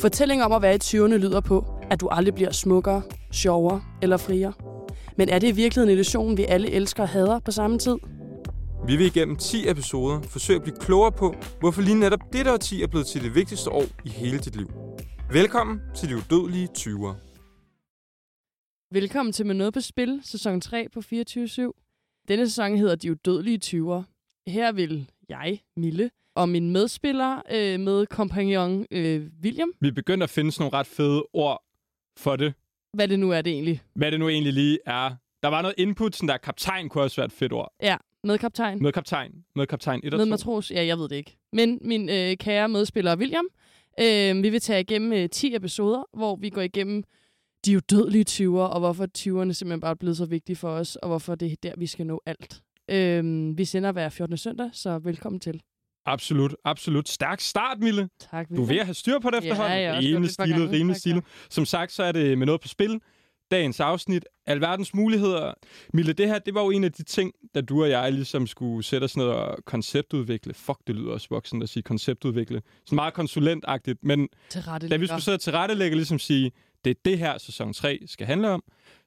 Fortælling om at være i 20'erne lyder på, at du aldrig bliver smukkere, sjovere eller friere. Men er det i virkeligheden en illusion, vi alle elsker og hader på samme tid? Vi vil igennem 10 episoder forsøge at blive klogere på, hvorfor lige netop dette årti er blevet til det vigtigste år i hele dit liv. Velkommen til de udødelige 20'ere. Velkommen til Med Noget på Spil, sæson 3 på 24-7. Denne sæson hedder De Udødelige 20'ere. Her vil jeg, Mille, og min medspiller øh, med kompagnon øh, William, Vi begynder at finde sådan nogle ret fede ord for det. hvad det nu er det egentlig, Hvad det nu egentlig lige er. Der var noget input, sådan der kaptajn kunne også være et fedt ord. med kaptajn, Med kaptajn. Med kaptajn 1 og med 2. matros, ja, jeg ved det ikke. Men min øh, kære medspiller William, øh, vi vil tage igennem øh, 10 episoder, hvor vi går igennem de udødelige 20'ere, og hvorfor 20'erne simpelthen bare er blevet så vigtige for os, og hvorfor det er der, vi skal nå alt. Øh, vi sender hver 14. søndag, så velkommen til. Absolut, absolut. Stærk start, Mille. Tak, Du er ved at have styr på det Ja, efterhånden. jeg også gjort rimelig stilet, rimelig stilet. Som sagt, så er det med noget på spil. Dagens afsnit. Alverdens muligheder. Mille, det her, det var jo en af de ting, da du og jeg ligesom skulle sætte os ned og konceptudvikle. Fuck, det lyder også voksen at sige konceptudvikle. Så meget konsulentagtigt. Men da vi skulle sidde til rettelægge ligesom sige, det er det her, sæson 3 skal handle om,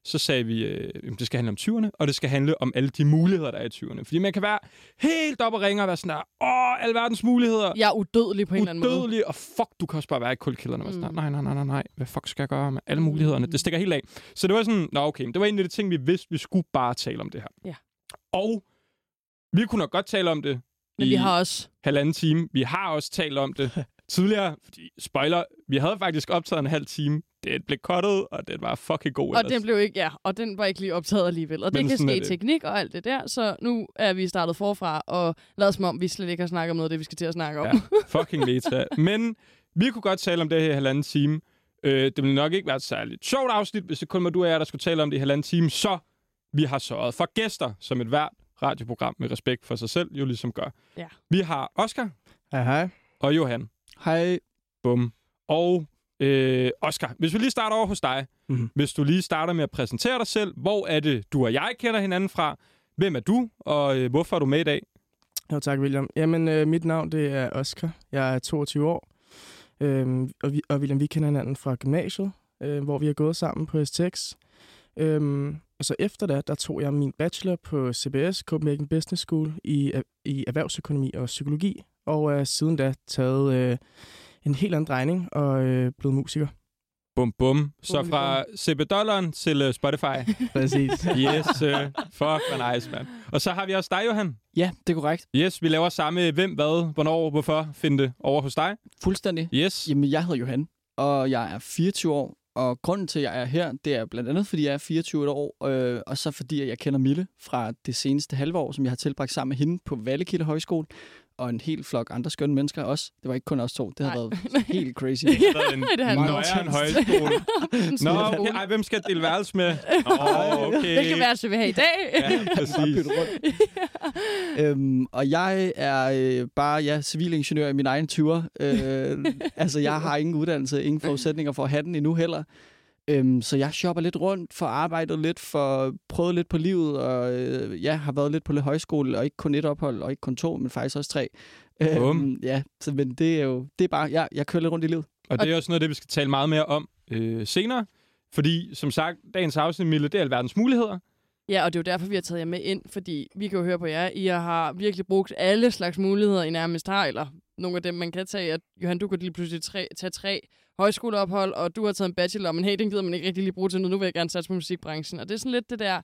så sagde vi, øh, det skal handle om 20'erne, og det skal handle om alle de muligheder, der er i 20'erne. Fordi man kan være helt op og ringe og være sådan der, åh, alverdens muligheder. Jeg er udødelig på en eller anden måde. Udødelig, og fuck, du kan også bare være i kulkilderne. Mm. Mm. Nej, nej, nej, nej, nej. Hvad fuck skal jeg gøre med alle mulighederne? Mm. Det stikker helt af. Så det var sådan, nå okay, det var en af de ting, vi vidste, vi skulle bare tale om det her. Ja. Og vi kunne nok godt tale om det Men i vi har også... halvanden time. Vi har også talt om det tidligere, fordi, spoiler, vi havde faktisk optaget en halv time. Det blev cuttet, og det var fucking god Og ellers. den blev ikke, ja, og den var ikke lige optaget alligevel. Og Men det kan er ske i teknik og alt det der, så nu er vi startet forfra og lavet som om, vi slet ikke har snakket om noget af det, vi skal til at snakke om. Ja, fucking meta. Men vi kunne godt tale om det her i halvanden time. Øh, det ville nok ikke være et særligt sjovt afsnit, hvis det kun var du og jeg, der skulle tale om det i halvanden time. Så vi har sørget for gæster, som et hvert radioprogram med respekt for sig selv jo ligesom gør. Ja. Vi har Oscar Hej, hej. og Johan. Hej. Bum. Og øh, Oscar, hvis vi lige starter over hos dig. Mhm. Hvis du lige starter med at præsentere dig selv. Hvor er det, du og jeg kender hinanden fra? Hvem er du, og øh, hvorfor er du med i dag? Jo, tak, William. Jamen, øh, mit navn det er Oscar. Jeg er 22 år. Øhm, og, vi, og William, vi kender hinanden fra gymnasiet, øh, hvor vi har gået sammen på STX. Øhm, og så efter det, der tog jeg min bachelor på CBS, Copenhagen Business School, i, i erhvervsøkonomi og psykologi. Og er siden da taget øh, en helt anden drejning og øh, blevet musiker. Bum, bum. Så fra CB-dollaren til uh, Spotify. Præcis. Yes, uh, fuck, hvor nice, mand. Og så har vi også dig, Johan. Ja, det er korrekt. Yes, vi laver samme hvem, hvad, hvornår, hvorfor, finde det over hos dig. Fuldstændig. Yes. Jamen, jeg hedder Johan, og jeg er 24 år. Og grunden til, at jeg er her, det er blandt andet, fordi jeg er 24 år, øh, og så fordi at jeg kender Mille fra det seneste halve år, som jeg har tilbragt sammen med hende på Vallekilde Højskole, og en hel flok andre skønne mennesker også. Det var ikke kun os to, det har været helt crazy. Det er en det har nøjeren intenst. højskole. En Nå, okay. Ej, hvem skal dele værelse med? Åh, oh, okay. Det kan være, så vi har i dag. Ja, præcis. rundt. øhm, og jeg er øh, bare ja, civilingeniør i min egen 20'er. Øh, altså, jeg har ingen uddannelse, ingen forudsætninger for at have den endnu heller. Øhm, så jeg shopper lidt rundt, for arbejdet lidt, for prøvet lidt på livet, og øh, ja, har været lidt på lidt højskole, og ikke kun et ophold, og ikke kun to, men faktisk også tre. Øhm, ja, så, men det er jo, det er bare, ja, jeg kører lidt rundt i livet. Og det er også noget af det, vi skal tale meget mere om øh, senere. Fordi, som sagt, dagens afsnit, Mille, det er alverdens muligheder. Ja, og det er jo derfor, vi har taget jer med ind, fordi vi kan jo høre på jer, I har virkelig brugt alle slags muligheder, I nærmest har, eller nogle af dem, man kan tage. At, Johan, du kan lige pludselig tre, tage tre højskoleophold, og du har taget en bachelor, men hey, den gider man ikke rigtig lige bruge til noget. Nu vil jeg gerne satse på musikbranchen. Og det er sådan lidt det der,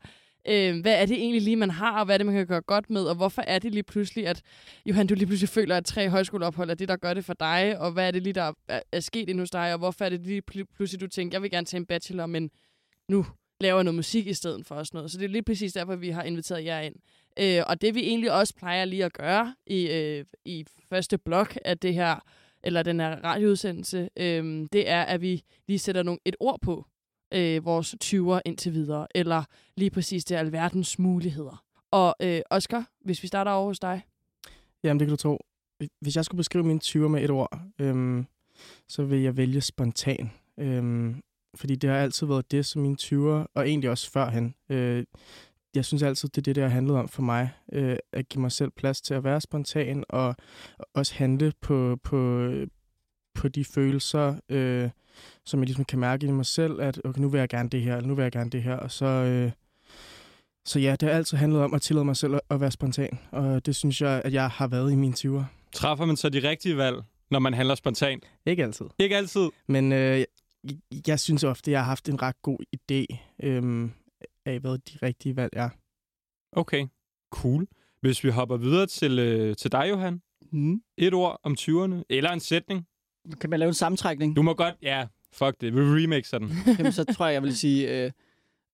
øh, hvad er det egentlig lige, man har, og hvad er det, man kan gøre godt med, og hvorfor er det lige pludselig, at Johan, du lige pludselig føler, at tre højskoleophold er det, der gør det for dig, og hvad er det lige, der er, er sket endnu hos dig, og hvorfor er det lige pludselig, du tænker, jeg vil gerne tage en bachelor, men nu laver noget musik i stedet for os noget. Så det er lige præcis derfor, vi har inviteret jer ind. Øh, og det vi egentlig også plejer lige at gøre i, øh, i første blok af det her, eller den her radioudsendelse, øh, det er, at vi lige sætter nogle, et ord på øh, vores 20'er indtil videre, eller lige præcis det alverdens muligheder. Og øh, Oscar, hvis vi starter over hos dig. Jamen, det kan du tro. Hvis jeg skulle beskrive mine 20'er med et ord, øhm, så vil jeg vælge spontan. Øhm, fordi det har altid været det som mine 20'er, og egentlig også førhen. Øh, jeg synes altid, det er det, der har handlet om for mig. Øh, at give mig selv plads til at være spontan, og også handle på, på, på de følelser, øh, som jeg ligesom kan mærke i mig selv, at okay, nu vil jeg gerne det her, eller nu vil jeg gerne det her, og så... Øh, så ja, det har altid handlet om at tillade mig selv at- være spontan, og det synes jeg, at jeg har været i mine 20'er. Træffer man så de rigtige valg, når man handler spontant? Ikke altid. Ikke altid. Men øh, jeg, jeg synes ofte, at jeg har haft en ret god idé øh, af, hvad de rigtige valg er. Okay, cool. Hvis vi hopper videre til, øh, til dig, Johan. Mm. Et ord om 20'erne, eller en sætning. Kan man lave en sammentrækning? Du må godt, ja, fuck det, vi remixer den. Jamen, så tror jeg, jeg vil sige øh,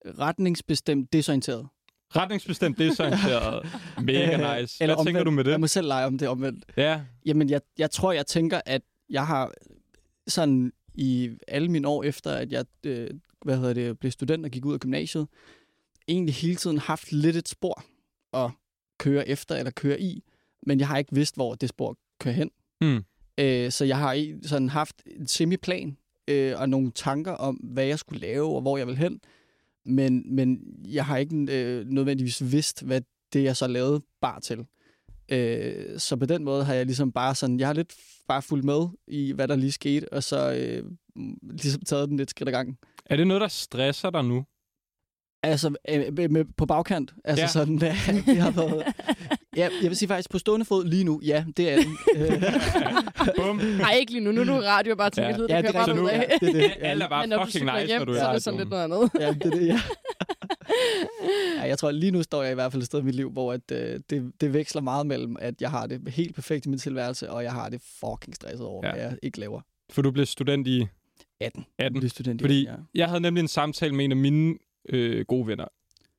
retningsbestemt desorienteret. Retningsbestemt desorienteret. Mega nice. Hvad Eller tænker omvendt. du med Jeg det? må selv lege om det omvendt. Ja, Jamen, jeg, jeg tror, jeg tænker, at jeg har sådan i alle mine år efter, at jeg øh, hvad hedder det, blev student og gik ud af gymnasiet, egentlig hele tiden haft lidt et spor at køre efter eller køre i, men jeg har ikke vidst, hvor det spor kører hen. Mm. Øh, så jeg har sådan haft en semiplan øh, og nogle tanker om, hvad jeg skulle lave og hvor jeg vil hen, men, men jeg har ikke øh, nødvendigvis vidst, hvad det, jeg så lavede, bar til. Øh, så på den måde har jeg ligesom bare sådan, jeg har lidt bare fulgt med i, hvad der lige skete, og så øh, ligesom taget den lidt skridt ad gangen. Er det noget, der stresser dig nu? Altså øh, med, på bagkant. Altså Ja. ja. sådan, ja, det har været... Ja, jeg vil sige faktisk, på stående fod lige nu, ja, det er det. Bum. Nej, ikke lige nu. Nu er du radio bare til Ja. ja. det ja, kører det bare Så nu- ud af. ja, det er det. Alle er bare Men fucking nice, hjem, når du er så er det sådan lidt noget andet. Ja, det er det, ja. ja. Jeg tror, lige nu står jeg i hvert fald et sted i mit liv, hvor at, øh, det, det veksler meget mellem, at jeg har det helt perfekt i min tilværelse, og jeg har det fucking stresset over, Ja. ja. hvad jeg ikke laver. For du blev student i 18. 18. Blive student Fordi 18, jeg havde nemlig en samtale med en af mine øh, gode venner,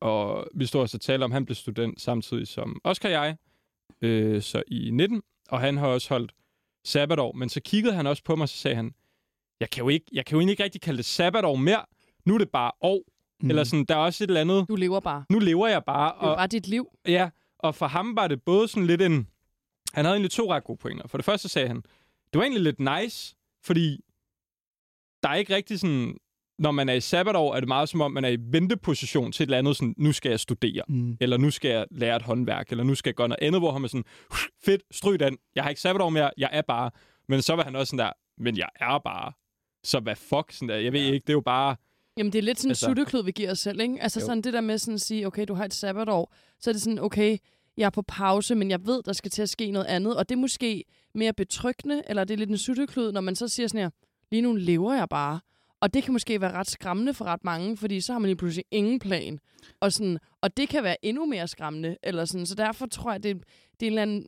og vi stod også og talte om, at han blev student samtidig som Oscar og jeg, øh, så i 19, og han har også holdt sabbatår, men så kiggede han også på mig, og så sagde han, jeg kan jo, ikke, jeg kan jo egentlig ikke rigtig kalde det sabbatår mere, nu er det bare år, mm. eller sådan, der er også et eller andet, Du lever bare. nu lever jeg bare, Det er og, bare dit liv. Ja, og for ham var det både sådan lidt en... Han havde egentlig to ret gode pointer. For det første sagde han, det var egentlig lidt nice, fordi der er ikke rigtig sådan... Når man er i sabbatår, er det meget som om, man er i venteposition til et eller andet sådan, nu skal jeg studere, Mm. eller nu skal jeg lære et håndværk, eller nu skal jeg gøre noget andet, hvor han er sådan, fedt, stryg den, jeg har ikke sabbatår mere, jeg er bare. Men så var han også sådan der, men jeg er bare. Så hvad fuck, sådan der, jeg ved Ja. ikke, det er jo bare... Jamen, det er lidt sådan en Altså- sutteklud, vi giver os selv, ikke? Altså Jo. sådan det der med sådan at sige, okay, du har et sabbatår, så er det sådan, okay, jeg er på pause, men jeg ved, der skal til at ske noget andet, og det er måske mere betryggende, eller det er lidt en sutteklud, når man så siger sådan her, lige nu lever jeg bare. Og det kan måske være ret skræmmende for ret mange, fordi så har man lige pludselig ingen plan. Og, sådan, og det kan være endnu mere skræmmende. Eller sådan. Så derfor tror jeg, det, det er en eller anden,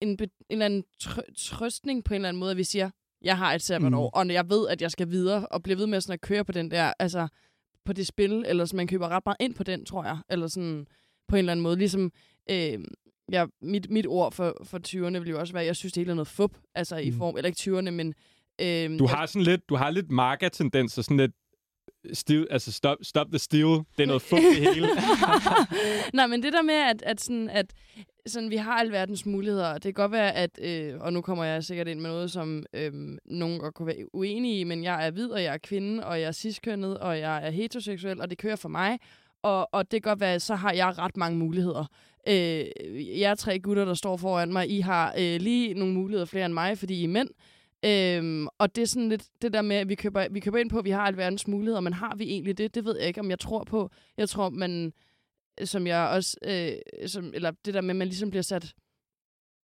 en, en eller anden tr- trøstning på en eller anden måde, at vi siger, jeg har et sabbatår, mm. og jeg ved, at jeg skal videre, og bliver ved med sådan at køre på den der, altså på det spil, eller så man køber ret meget ind på den, tror jeg. Eller sådan på en eller anden måde. Ligesom, øh, ja, mit, mit ord for, for 20'erne vil jo også være, at jeg synes, det hele er noget fup, altså i Mm. form, eller ikke 20'erne, men... Øh, Du har sådan lidt, du har lidt marker-tendenser, sådan lidt stil, altså stop, stop the steal, det er noget fugt det hele. Nej, men det der med, at, at, sådan, at sådan, vi har alverdens muligheder, og det kan godt være, at, øh, og nu kommer jeg sikkert ind med noget, som øh, nogen godt kunne være uenige i, men jeg er hvid, og jeg er kvinde, og jeg er ciskønnet, og jeg er heteroseksuel, og det kører for mig. Og, og det kan godt være, at så har jeg ret mange muligheder. Øh, jeg er tre gutter, der står foran mig. I har øh, lige nogle muligheder flere end mig, fordi I er mænd. Øhm, og det er sådan lidt det der med, at vi køber, vi køber ind på, at vi har alverdens muligheder, men har vi egentlig det? Det ved jeg ikke, om jeg tror på. Jeg tror, man, som jeg også, øh, som, eller det der med, at man ligesom bliver sat,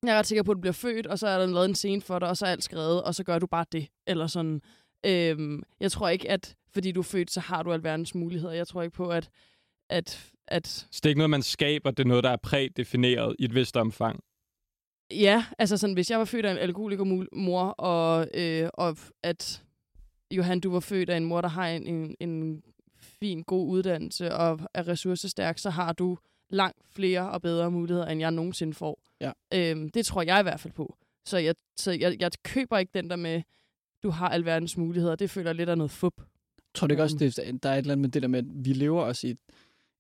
jeg er ret sikker på, at du bliver født, og så er der lavet en scene for dig, og så er alt skrevet, og så gør du bare det. Eller sådan. Øhm, jeg tror ikke, at fordi du er født, så har du alverdens muligheder. Jeg tror ikke på, at, at, at Så det er ikke noget, man skaber, det er noget, der er prædefineret i et vist omfang. Ja, altså sådan, hvis jeg var født af en alkoholiker mor, og, øh, og at Johan, du var født af en mor, der har en, en, en fin, god uddannelse og er ressourcestærk, så har du langt flere og bedre muligheder, end jeg nogensinde får. Ja. Øhm, det tror jeg i hvert fald på. Så jeg, så jeg, jeg køber ikke den der med, du har alverdens muligheder. Det føler lidt af noget fup. Tror du ikke også, det, der er et eller andet med det der med, at vi lever også i et,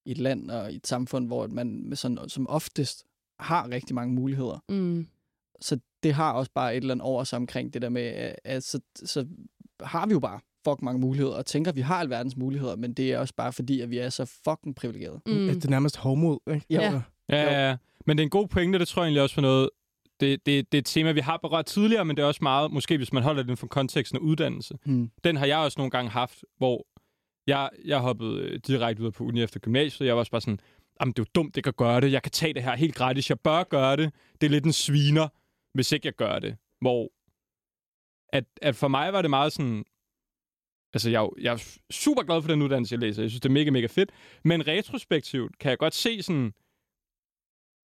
i et land og i et samfund, hvor man med sådan, som oftest har rigtig mange muligheder. Mm. Så det har også bare et eller andet over sig omkring det der med, at, så, så har vi jo bare fucking mange muligheder, og tænker, at vi har alverdens muligheder, men det er også bare fordi, at vi er så fucking privilegerede. Mm. Mm. Det er nærmest hovmod, ikke? Ja. Ja, ja, ja. Men det er en god pointe, det tror jeg egentlig også for noget, det, det, det er et tema, vi har berørt tidligere, men det er også meget, måske hvis man holder den for konteksten af uddannelse. Hmm. Den har jeg også nogle gange haft, hvor jeg, jeg hoppede øh, direkte ud på uni efter gymnasiet. Jeg var også bare sådan, jamen det er jo dumt, det kan gøre det. Jeg kan tage det her helt gratis. Jeg bør gøre det. Det er lidt en sviner, hvis ikke jeg gør det. Hvor at, at for mig var det meget sådan, altså jeg, jeg er super glad for den uddannelse, jeg læser. Jeg synes, det er mega, mega fedt. Men retrospektivt kan jeg godt se sådan,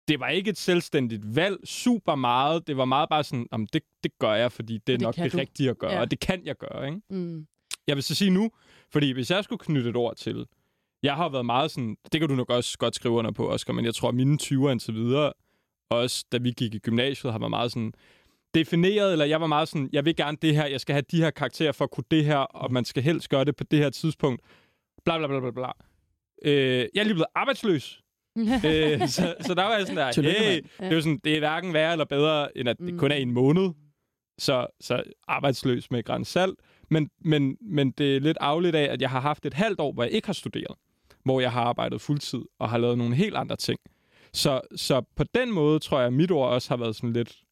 det var ikke et selvstændigt valg super meget. Det var meget bare sådan, jamen det, det gør jeg, fordi det er Det nok det du. rigtige at gøre, Ja. og det kan jeg gøre, ikke? Mm. Jeg vil så sige nu, fordi hvis jeg skulle knytte et ord til, jeg har været meget sådan, det kan du nok også godt skrive under på, Oscar, men jeg tror, at mine 20'er indtil videre, også da vi gik i gymnasiet, har været meget sådan, defineret, eller jeg var meget sådan, jeg vil gerne det her, jeg skal have de her karakterer for at kunne det her, og man skal helst gøre det på det her tidspunkt, bla bla bla bla bla. Øh, jeg er lige blevet arbejdsløs, øh, så, så der var jeg sådan der, hey, det er jo sådan, det er hverken værre eller bedre, end at det Mm. kun er en måned. Så, så arbejdsløs med græns salt. Men, men, men det er lidt afledt af, at jeg har haft et halvt år, hvor jeg ikke har studeret. Hvor jeg har arbejdet fuldtid og har lavet nogle helt andre ting. Så, så på den måde tror jeg, at mit ord også har været sådan lidt...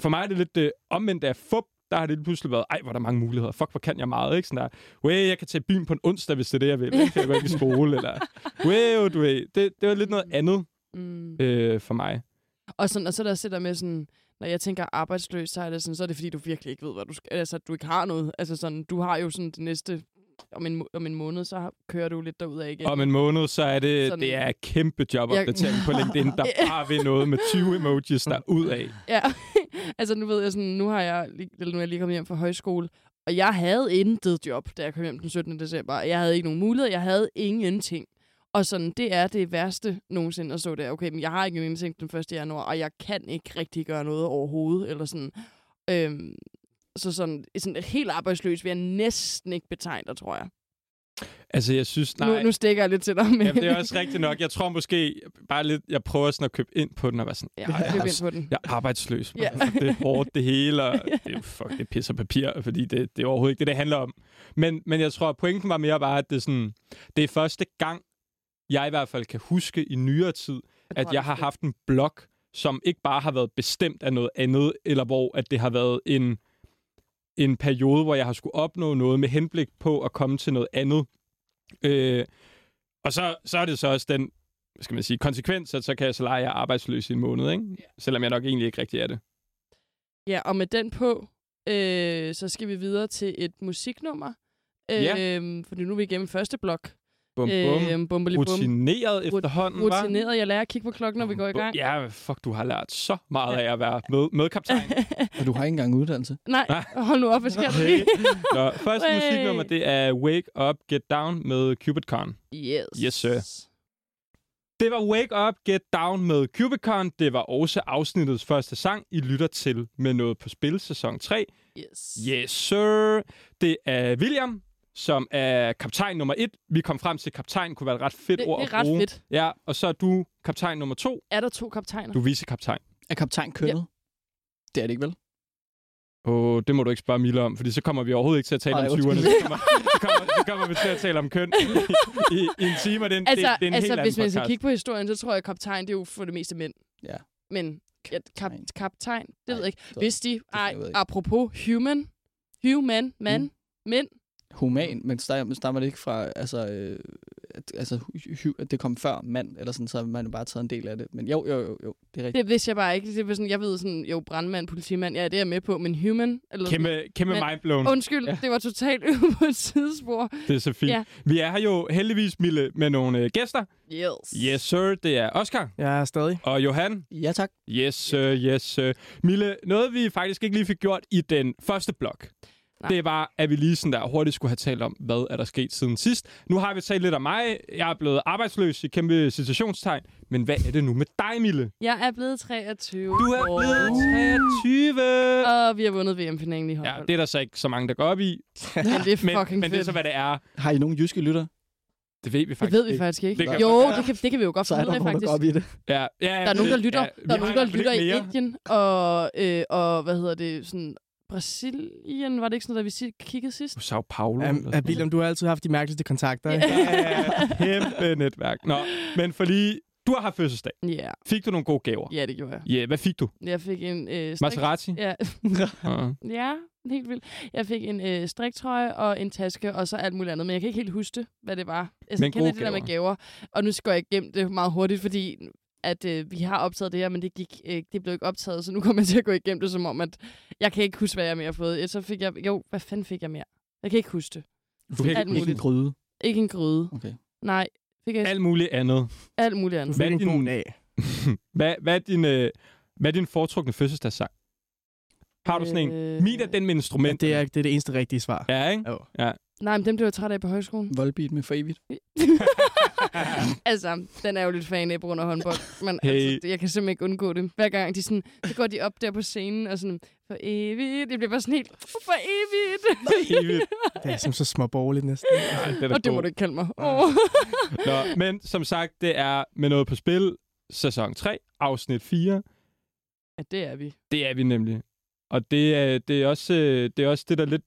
For mig er det lidt det omvendte af fup. Der har det lige pludselig været, ej, hvor er der mange muligheder. Fuck, hvor kan jeg meget, ikke? Sådan der, way, jeg kan tage byen på en onsdag, hvis det er det, jeg vil. Ikke? Jeg går ikke i skole, eller... Way, du ved. Det, det var lidt noget andet mm. øh, for mig. Og, sådan, og så er der også det der med sådan, når jeg tænker arbejdsløs, så er det sådan, så er det fordi, du virkelig ikke ved, hvad du skal, altså, du ikke har noget. Altså sådan, du har jo sådan det næste, om en, om en måned, så kører du lidt derud af igen. Om en måned, så er det, Sådan- det er kæmpe jobopdatering på LinkedIn, der bare vil noget med 20 emojis der ud af. Ja, altså nu ved jeg sådan, nu har jeg, lige- eller nu er jeg lige kommet hjem fra højskole, og jeg havde intet job, da jeg kom hjem den 17. december. Jeg havde ikke nogen mulighed, jeg havde ingenting. Og sådan, det er det værste nogensinde at stå der. Okay, men jeg har ikke en indtægt den 1. januar, og jeg kan ikke rigtig gøre noget overhovedet. Eller sådan. Øhm, så sådan, sådan helt arbejdsløs vil jeg næsten ikke betegne dig, tror jeg. Altså, jeg synes, Nu, nej. nu stikker jeg lidt til dig. Men Jamen, det er også rigtigt nok. Jeg tror måske bare lidt, jeg prøver sådan at købe ind på den og være sådan, Ja, "Ej, jeg, køb ind på den. jeg er arbejdsløs. Ja. Ja. Det er hårdt, det hele, og det er, fuck, det er pis og papir, fordi det, det er overhovedet ikke det, det handler om. Men, men jeg tror, at pointen var mere bare, at det er, sådan, det er første gang, jeg i hvert fald kan huske i nyere tid, at jeg har haft en blog, som ikke bare har været bestemt af noget andet, eller hvor at det har været en, en periode, hvor jeg har skulle opnå noget med henblik på at komme til noget andet. Øh, og så, så er det så også den skal man sige, konsekvens, at så kan jeg så lege, at jeg er arbejdsløs i en måned, ikke? selvom jeg nok egentlig ikke rigtig er det. Ja, og med den på, øh, så skal vi videre til et musiknummer. Ja. Øhm, fordi nu er vi igennem første blok. Bum, bum. Øhm, bumbeli bum. Rutineret Rut- efterhånden, hva'? Rutineret. Jeg lærer at kigge på klokken, når vi går i gang. Ja, fuck, du har lært så meget af at være med, medkaptajn. Og du har ikke engang uddannelse. Nej, hold nu op, hvad sker der lige? Så første Hey. musiknummer, det er Wake Up, Get Down med Cupid Con. Yes. Yes, sir. Det var Wake Up, Get Down med Cubicon. Det var også afsnittets første sang, I lytter til med noget på spil sæson 3. Yes. Yes, sir. Det er William, som er kaptajn nummer et. Vi kom frem til, at kaptajn kunne være et ret fedt Det, ord det at er ret bruge. fedt. Ja, og så er du kaptajn nummer to. Er der to kaptajner? Du er vicekaptajn. Er kaptajn kønnet? Det er det ikke vel? Og det må du ikke spørge Mille om, fordi så kommer vi overhovedet ikke til at tale Ej, om undskyld. 20'erne. Så kommer, så, kommer, så kommer vi til at tale om køn i, i, i en time, og det altså, det, det er en altså helt hvis man skal kigge på historien, så tror jeg, at kaptajn, det er jo for det meste mænd. Ja. Men ja, kap, Kaptajn. det Nej, ved jeg ikke. Hvis de, ej, jeg ved ikke. apropos human, human, man, Mm. mænd, Human, men stammer, stammer det ikke fra, altså, øh, at, altså at det kom før mand, eller sådan, så har man bare taget en del af det. Men jo, jo, jo, jo det er rigtigt. det vidste jeg bare ikke. Det var sådan, jeg ved sådan, jo, brandmand, politimand, ja, det er jeg med på, men human, eller sådan, Kæmpe, kæmpe Men- mindblown. Undskyld, Ja. det var totalt på et sidespor. Det er så fint. Ja. Vi er her jo heldigvis, Mille, med nogle øh, gæster. Yes. Yes, sir. Det er Oscar Jeg er stadig. og Johan. Ja, tak. Yes, sir. Yes, sir. Mille, noget vi faktisk ikke lige fik gjort i den første blok, Nej. det var, at vi lige sådan der hurtigt skulle have talt om, hvad er der sket siden sidst. Nu har vi talt lidt om mig. Jeg er blevet arbejdsløs i kæmpe situationstegn. Men hvad er det nu med dig, Mille? Jeg er blevet 23 Du er år. blevet 23! Og vi har vundet VM-finalen i Ja, håndbold. det er der så ikke så mange, der går op i. men det er Men, fucking men det er så, hvad det er. Har I nogen jyske lytter? Det ved vi det faktisk ved vi ikke. faktisk ikke. Det kan jo, det kan, det kan vi jo godt Så er finde der ud af, nogen, der faktisk. går op i det. Ja, ja, ja, Der er nogen, der lytter, ja, der er nogen, der lytter i. Indien, og, øh, og hvad hedder det, sådan Brasilien, var det ikke sådan noget, da vi kiggede sidst? Sao Paulo. Um, sådan William, du har altid haft de mærkeligste kontakter. ikke? Ja, kæmpe netværk. Nå, men for lige Du har haft fødselsdag. Ja, Fik du nogle gode gaver? ja, det gjorde jeg. Ja, yeah, hvad fik du? Jeg fik en øh, strik... Maserati? Ja, Uh, ja, helt vildt. Jeg fik en øh, striktrøje og en taske, og så alt muligt andet. Men jeg kan ikke helt huske det, hvad det var. Altså, Men jeg kender gode det der med gaver. Og nu skal jeg igennem det meget hurtigt, fordi at øh, vi har optaget det her, men det, gik, øh, det blev ikke optaget, så nu kommer jeg til at gå igennem det, som om, at jeg kan ikke huske, hvad jeg mere har fået. Så fik jeg, jo, hvad fanden fik jeg mere? Jeg kan ikke huske det. du fik Alt Ikke en gryde. Ikke en gryde. Okay. Nej, fik jeg alt muligt andet. alt muligt andet. Hvad er en din- dag. hvad, hvad, er din, øh, hvad er din foretrukne fødselsdagssang? Har du sådan en? Øh, Min er den med Men instrument. det er, det er det eneste rigtige svar. Ja, ikke? Jo. Nej, men dem blev jeg træt af på højskolen. Volbeat med for evigt. altså, den er jo lidt fan af på grund af håndbold. Men Hey. altså, jeg kan simpelthen ikke undgå det. Hver gang de sådan, så går de op der på scenen og sådan, for evigt. Det bliver bare sådan helt, for evigt. Evigt. Det er som så småborgerligt næsten. Ej, det og det må god. du ikke kalde mig. Oh. Nå, men som sagt, det er med noget på spil. Sæson 3, afsnit 4. ja, det er vi. Det er vi nemlig. Og det er, det er, også, øh, det er også det, der lidt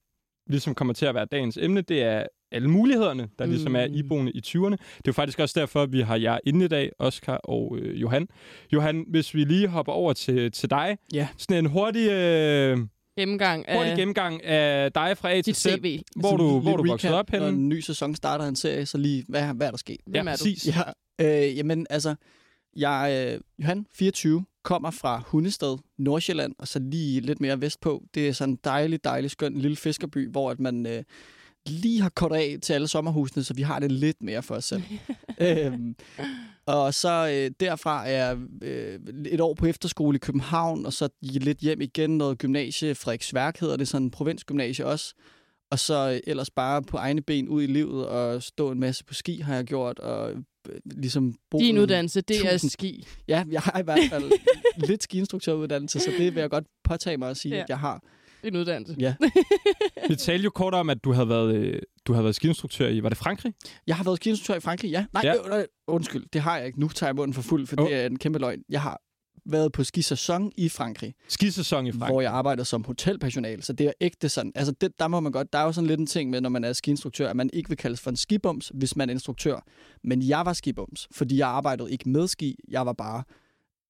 ligesom kommer til at være dagens emne. Det er alle mulighederne, der mm. ligesom er Mm. iboende i 20'erne. Det er jo faktisk også derfor, at vi har jer inde i dag, Oscar og øh, Johan. Johan, hvis vi lige hopper over til, til dig. Ja. Sådan en hurtig, øh, Gennemgang hurtig af gennemgang af dig fra A til Z. CV. Hvor du, hvor du voksede op henne. Når en ny sæson starter en serie, så lige, hvad, hvad er der sket? Hvem ja, er du? præcis. Ja, øh, jamen altså, jeg, øh, Johan, 24, kommer fra Hundested, Nordsjælland, og så lige lidt mere vestpå. Det er sådan en dejlig, dejlig, skøn lille fiskerby, hvor at man øh, lige har kort af til alle sommerhusene, så vi har det lidt mere for os selv. øhm, og så øh, derfra er jeg øh, et år på efterskole i København, og så lidt hjem igen, noget gymnasie, Frederiksværk hedder det, sådan en provinsgymnasie også. Og så øh, ellers bare på egne ben ud i livet og stå en masse på ski har jeg gjort, og øh, ligesom bo Din uddannelse, det er ski. Ja, jeg har i hvert fald lidt skiinstruktøruddannelse, så det vil jeg godt påtage mig at sige, ja. at jeg har. En uddannelse. Ja. Vi talte jo kort om, at du havde været, øh, du havde været skiinstruktør i, var det Frankrig? Jeg har været skiinstruktør i Frankrig, ja. Nej, Ja. ja. Øh, undskyld, det har jeg ikke. Nu tager jeg munden for fuld, for oh. det er en kæmpe løgn. Jeg har været på skisæson i Frankrig, Skisæson i Frankrig, hvor jeg arbejdede som hotelpersonal, så det er ægte sådan. Altså, det, der må man godt, der er jo sådan lidt en ting med, når man er skiinstruktør, at man ikke vil kaldes for en skibums, hvis man er instruktør. Men jeg var skibums, fordi jeg arbejdede ikke med ski, jeg var bare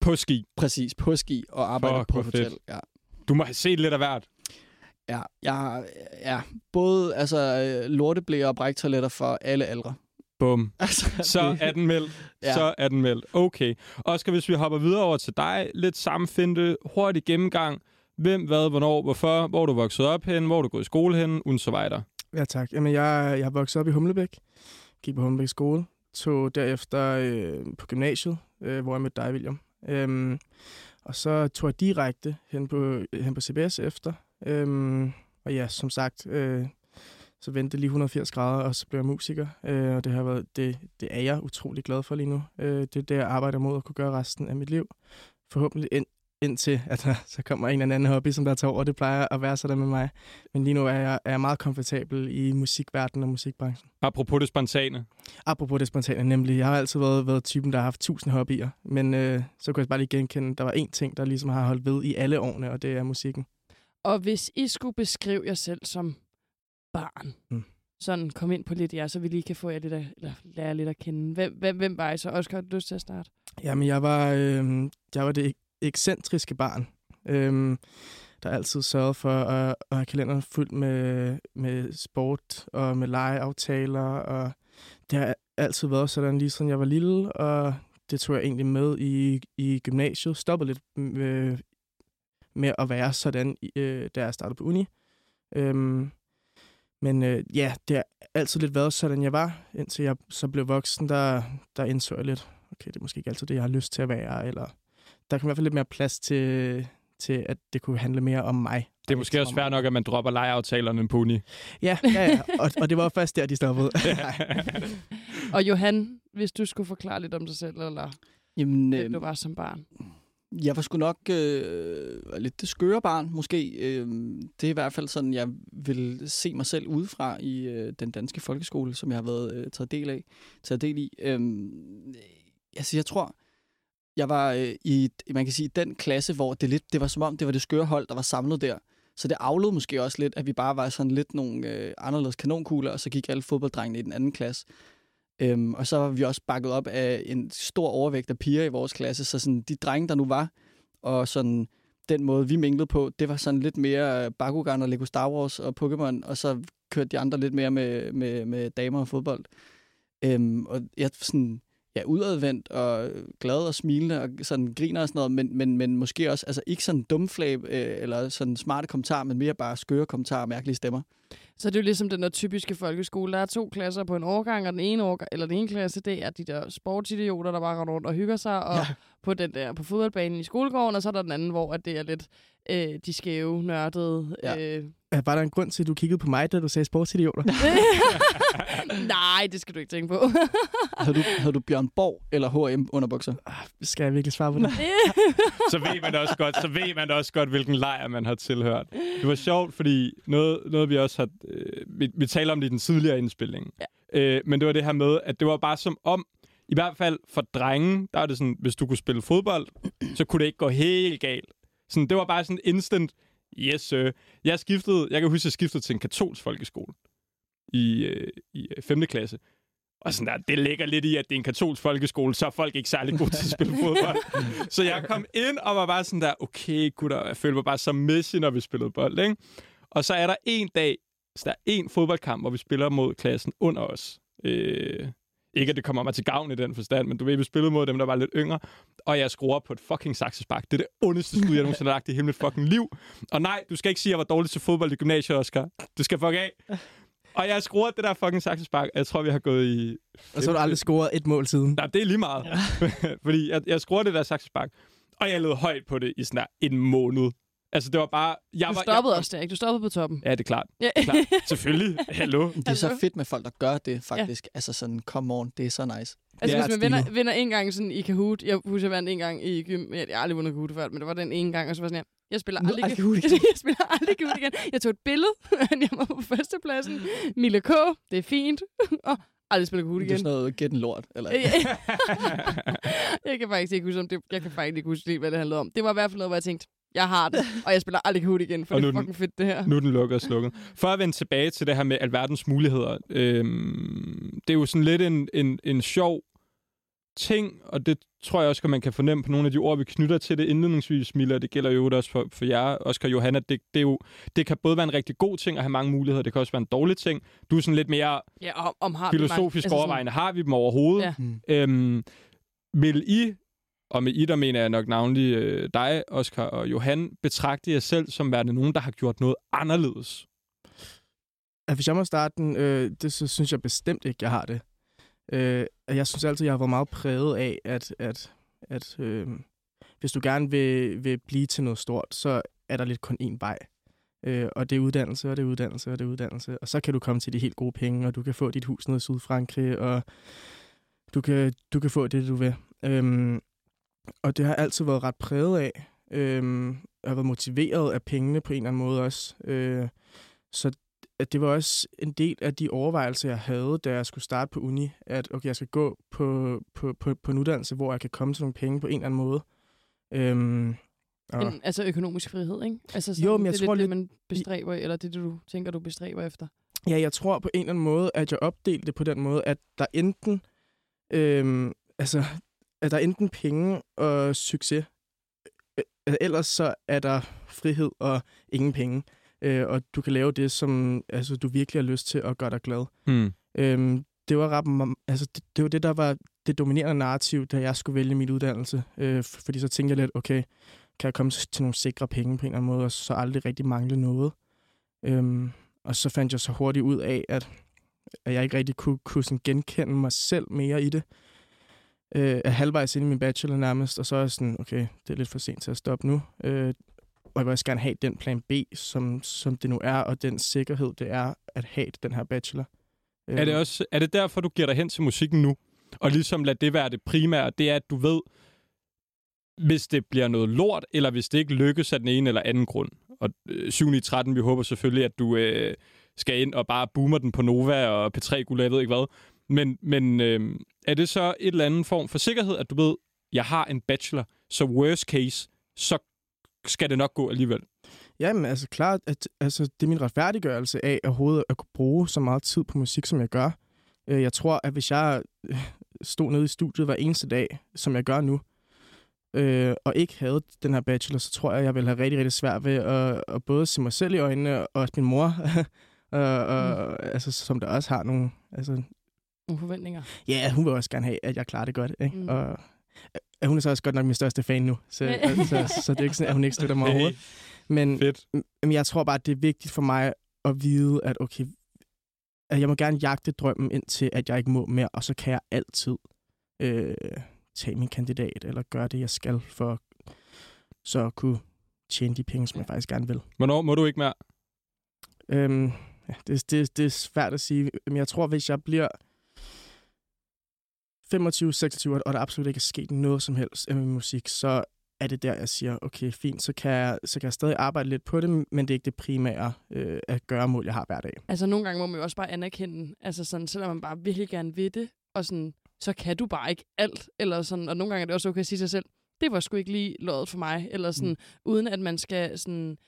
På ski. præcis på ski og arbejdede Fuck, på hotel. fedt. Ja. Du må have set lidt af hvert. Ja, jeg ja, både altså, øh, lorteblæer og bræktoiletter for alle aldre. Bum. Altså, Så er den meldt. Ja. Så er den meldt. Okay. Oscar, hvis vi hopper videre over til dig, lidt sammenfinde, hurtig gennemgang. Hvem, hvad, hvornår, hvorfor, hvor du vokset op hen, hvor du gået i skole hen, og så videre. Ja, tak. Jamen, jeg, jeg vokset op i Humlebæk. Gik på Humlebæk skole. Tog derefter øh, på gymnasiet, øh, hvor jeg mødte dig, William. Øhm, og så tog jeg direkte hen på, hen på CBS efter. Øhm, og ja, som sagt, øh, så vendte det lige 180 grader, og så blev jeg musiker. Øh, og det, har været, det, det er jeg utrolig glad for lige nu. Øh, det er det, jeg arbejder mod at kunne gøre resten af mit liv. Forhåbentlig ind, indtil, at der så kommer en eller anden hobby, som der tager over. Det plejer at være sådan med mig. Men lige nu er jeg, er jeg meget komfortabel i musikverdenen og musikbranchen. Apropos det spontane. Apropos det spontane, nemlig. Jeg har altid været, været typen, der har haft tusind hobbyer. Men øh, så kunne jeg bare lige genkende, der var én ting, der ligesom har holdt ved i alle årene, og det er musikken. Og hvis I skulle beskrive jer selv som barn, Mm. sådan kom ind på lidt jer, så vi lige kan få jer lidt at, eller lære lidt at kende. Hvem, hvem, hvem var I så? Oscar, har du lyst til at starte? Jamen, jeg var, øh, jeg var det ek- ekscentriske barn, øh, der altid sørgede for at, at have kalenderen fyldt med, med sport og med legeaftaler. Og det har altid været sådan, lige siden jeg var lille, og det tog jeg egentlig med i, i gymnasiet. Stoppede lidt med, med at være sådan, øh, da jeg startede på uni. Øhm, men øh, ja, det har altid lidt været sådan, jeg var, indtil jeg så blev voksen, der, der indså jeg lidt, okay, det er måske ikke altid det, jeg har lyst til at være, eller der kan i hvert fald lidt mere plads til, til at det kunne handle mere om mig. Det er måske også fair nok, at man dropper legeaftalerne på uni. Ja, ja, ja. Og, og det var først der, de stoppede. Og Johan, hvis du skulle forklare lidt om dig selv, eller Jamen, hvem øh, du var som barn jeg var sgu nok øh, lidt det skøre barn, måske. Øh, det er i hvert fald sådan, jeg vil se mig selv udefra i øh, den danske folkeskole, som jeg har været øh, taget del af, taget del i. Øh, altså, jeg tror, jeg var øh, i, man kan sige, den klasse, hvor det, lidt, det var som om, det var det skøre hold, der var samlet der. Så det aflod måske også lidt, at vi bare var sådan lidt nogle øh, anderledes kanonkugler, og så gik alle fodbolddrengene i den anden klasse. Øhm, og så var vi også bakket op af en stor overvægt af piger i vores klasse, så sådan de drenge, der nu var, og sådan den måde, vi minglede på, det var sådan lidt mere øh, Bakugan og Lego Star Wars og Pokémon, og så kørte de andre lidt mere med, med, med damer og fodbold. Øhm, og jeg sådan, ja, udadvendt og glad og smilende og sådan griner og sådan noget, men, men, men måske også, altså ikke sådan dumflab øh, eller sådan smarte kommentarer, men mere bare skøre kommentarer og mærkelige stemmer. Så det er jo ligesom den der typiske folkeskole. Der er to klasser på en årgang, og den ene, årgang, eller den ene klasse, det er de der sportsidioter, der bare render rundt og hygger sig, og Ja. På den der på fodboldbanen i skolegården, og så er der den anden, hvor at det er lidt øh, de skæve, nørdede... Ja. Øh... Er- Var der en grund til, at du kiggede på mig, da du sagde sportsidioter? Nej, det skal du ikke tænke på. Havde du, havde du Bjørn Borg eller H&M underbukser? Skal jeg virkelig svare på det? så ved man også godt, så ved man også godt, hvilken lejr man har tilhørt. Det var sjovt, fordi noget, noget vi også har... Øh, vi, vi taler om det i den tidligere indspilning. Ja. Øh, men det var det her med, at det var bare som om, i hvert fald for drenge, der var det sådan, hvis du kunne spille fodbold, så kunne det ikke gå helt galt. Sådan, det var bare sådan instant, yes sir. Jeg skiftede, jeg kan huske, jeg skiftede til en katolsk folkeskole i, øh, i 5. klasse. Og sådan der, det ligger lidt i, at det er en katolsk folkeskole, så er folk ikke særlig gode til at spille fodbold. så jeg kom ind og var bare sådan der, okay gutter, jeg følte mig bare så messy, når vi spillede bold, ikke? Og så er der en dag, så der er en fodboldkamp, hvor vi spiller mod klassen under os. Øh, ikke, at det kommer mig til gavn i den forstand, men du ved, vi spillede mod dem, der var lidt yngre, og jeg skruer på et fucking saksespark. Det er det ondeste skud, jeg nogensinde har lagt i hele mit fucking liv. Og nej, du skal ikke sige, at jeg var dårlig til fodbold i gymnasiet, Oscar. Du skal fuck af. Og jeg skruer det der fucking saksespark. Jeg tror, vi har gået i... Og så har du aldrig scoret et mål siden. Nej, det er lige meget. Fordi jeg, jeg skruer det der saksespark, og jeg lød højt på det i sådan en måned. Altså, det var bare... Jeg Du var, stoppede jeg, også der, ikke? Du stoppede på toppen. Ja, det er klart. Ja. klart. Selvfølgelig. Hallo. Det er så fedt med folk, der gør det, faktisk. Ja. Altså sådan, come on, det er så nice. Altså, hvis man vinder, vinder en gang sådan i Kahoot, jeg husker, jeg vandt en gang i gym, jeg har aldrig vundet Kahoot før, men det var den ene gang, og så var sådan her, jeg spiller aldrig, aldrig Kahoot igen. jeg spiller aldrig Kahoot igen. Jeg tog et billede, jeg var på førstepladsen, Mille K, det er fint, og aldrig spiller Kahoot Det er igen. sådan noget, get en lort. Eller, jeg kan faktisk ikke huske, om det, jeg kan faktisk ikke huske, lige, hvad det handlede om. Det var i hvert fald noget, hvor jeg tænkte, jeg har det, og jeg spiller aldrig Kahoot igen, for Og det er er den- fucking fedt, det her. Nu er den lukket og slukket. For at vende tilbage til det her med alverdens muligheder. Øhm, det er jo sådan lidt en, en, en sjov ting, og det tror jeg også, at man kan fornemme på nogle af de ord, vi knytter til det indledningsvis, Mille, og det gælder jo også for, for jer, Oscar og Johanna. Det, det, er jo, det kan både være en rigtig god ting at have mange muligheder, det kan også være en dårlig ting. Du er sådan lidt mere Ja, om, om har vi mange- filosofisk altså sådan- overvejende. Har vi dem overhovedet? Ja. Mm. Øhm, vil I, og med I, der mener jeg nok navnlig øh, dig, Oscar og Johan, betragter jeg selv som værende nogen, der har gjort noget anderledes? hvis jeg må starte den, øh, det så synes jeg bestemt ikke, jeg har det. Øh, jeg synes altid, jeg har været meget præget af, at, at, at øh, hvis du gerne vil, vil blive til noget stort, så er der lidt kun én vej. Øh, og det er uddannelse, og det er uddannelse, og det er uddannelse. Og så kan du komme til de helt gode penge, og du kan få dit hus nede i Sydfrankrig, og du kan, du kan få det, du vil. Øhm, og det har altid været ret præget af. Øhm, jeg har været motiveret af pengene på en eller anden måde også. Øh, så at det var også en del af de overvejelser, jeg havde, da jeg skulle starte på uni, at okay, jeg skal gå på, på, på, på en uddannelse, hvor jeg kan komme til nogle penge på en eller anden måde. Øhm, og, En, altså økonomisk frihed, ikke? Altså Jo, men jeg det er tror lidt, lidt- det, man bestræber, eller det, du tænker, du bestræber efter. Ja, jeg tror på en eller anden måde, at jeg opdelte det på den måde, at der enten, øhm, altså, at der er enten penge og succes, øh, ellers så er der frihed og ingen penge. Øh, og du kan lave det, som altså, du virkelig har lyst til at gøre dig glad. Hmm. Øhm, det var ret, altså, det, det var det, der var det dominerende narrativ, da jeg skulle vælge min uddannelse. Øh, fordi så tænkte jeg lidt, okay, kan jeg komme til nogle sikre penge på en eller anden måde, og så aldrig rigtig mangle noget. Øhm, og så fandt jeg så hurtigt ud af, at, at jeg ikke rigtig kunne, kunne sådan genkende mig selv mere i det. Øh, er halvvejs inde i min bachelor nærmest, og så er jeg sådan, okay, det er lidt for sent til at stoppe nu. Øh, og jeg vil også gerne have den plan B, som, som det nu er, og den sikkerhed, det er at have den her bachelor. Er det, også, er det derfor, du giver dig hen til musikken nu? Og ligesom lad det være det primære, det er, at du ved, hvis det bliver noget lort, eller hvis det ikke lykkes af den ene eller anden grund. Og øh, 7. i 13, vi håber selvfølgelig, at du øh, skal ind og bare boomer den på Nova og P3 Guld, jeg ved ikke hvad. Men, men øh, er det så et eller andet form for sikkerhed, at du ved, jeg har en bachelor, så worst case, så skal det nok gå alligevel? Jamen, altså klart, at altså, det er min retfærdiggørelse af overhovedet at kunne bruge så meget tid på musik, som jeg gør. Øh, jeg tror, at hvis jeg øh, stod nede i studiet hver eneste dag, som jeg gør nu, øh, og ikke havde den her bachelor, så tror jeg, jeg ville have rigtig, rigtig svært ved at, at både se mig selv i øjnene, og også min mor, og, og, mm. altså, som der også har nogle... Altså, Nogle forventninger. ja, hun vil også gerne have, at jeg klarer det godt. Ikke? Mm. Og, øh, hun er så også godt nok min største fan nu, så, altså, så, så det er ikke sådan, at hun ikke støtter mig Hey, overhovedet. Men, fedt. men jeg tror bare, at det er vigtigt for mig at vide, at okay, at jeg må gerne jagte drømmen indtil, at jeg ikke må mere, og så kan jeg altid øh, tage min kandidat, eller gøre det, jeg skal, for så at kunne tjene de penge, som jeg faktisk gerne vil. Hvornår må du ikke mere? Øhm, ja, det, det, det er svært at sige, men jeg tror, hvis jeg bliver 25, 26, og der absolut ikke er sket noget som helst min musik, så er det der, jeg siger, okay, fint, så kan jeg, så kan jeg stadig arbejde lidt på det, men det er ikke det primære øh, at gøre mål, jeg har hver dag. Altså, nogle gange må man jo også bare anerkende, altså sådan, selvom man bare virkelig gerne vil det, og sådan, så kan du bare ikke alt, eller sådan, og nogle gange er det også okay at sige sig selv, det var sgu ikke lige løjet for mig, eller sådan, mm. uden at man skal sådan,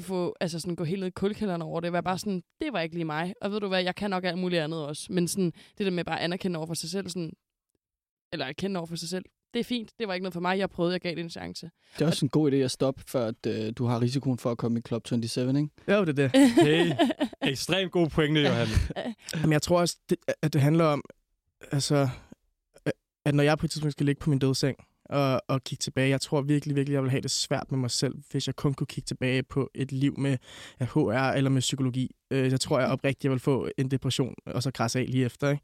få, altså sådan, gå helt ned i kulkælderen over det, være bare sådan, det var ikke lige mig, og ved du hvad, jeg kan nok alt muligt andet også, men sådan, det der med bare at anerkende over for sig selv, sådan, eller erkende over for sig selv, det er fint, det var ikke noget for mig, jeg prøvede, jeg gav det en chance. Det er også en god idé at stoppe, før at, øh, du har risikoen for at komme i Club 27, ikke? Jo, det er det. Hey, ekstremt god pointe, Johan. Men jeg tror også, det, at det handler om, altså, at når jeg på et tidspunkt skal ligge på min dødseng og, og kigge tilbage, jeg tror virkelig, virkelig, jeg vil have det svært med mig selv, hvis jeg kun kunne kigge tilbage på et liv med ja, HR eller med psykologi. Øh, Jeg tror, jeg oprigtigt jeg vil få en depression, og så krasse af lige efter. Ikke?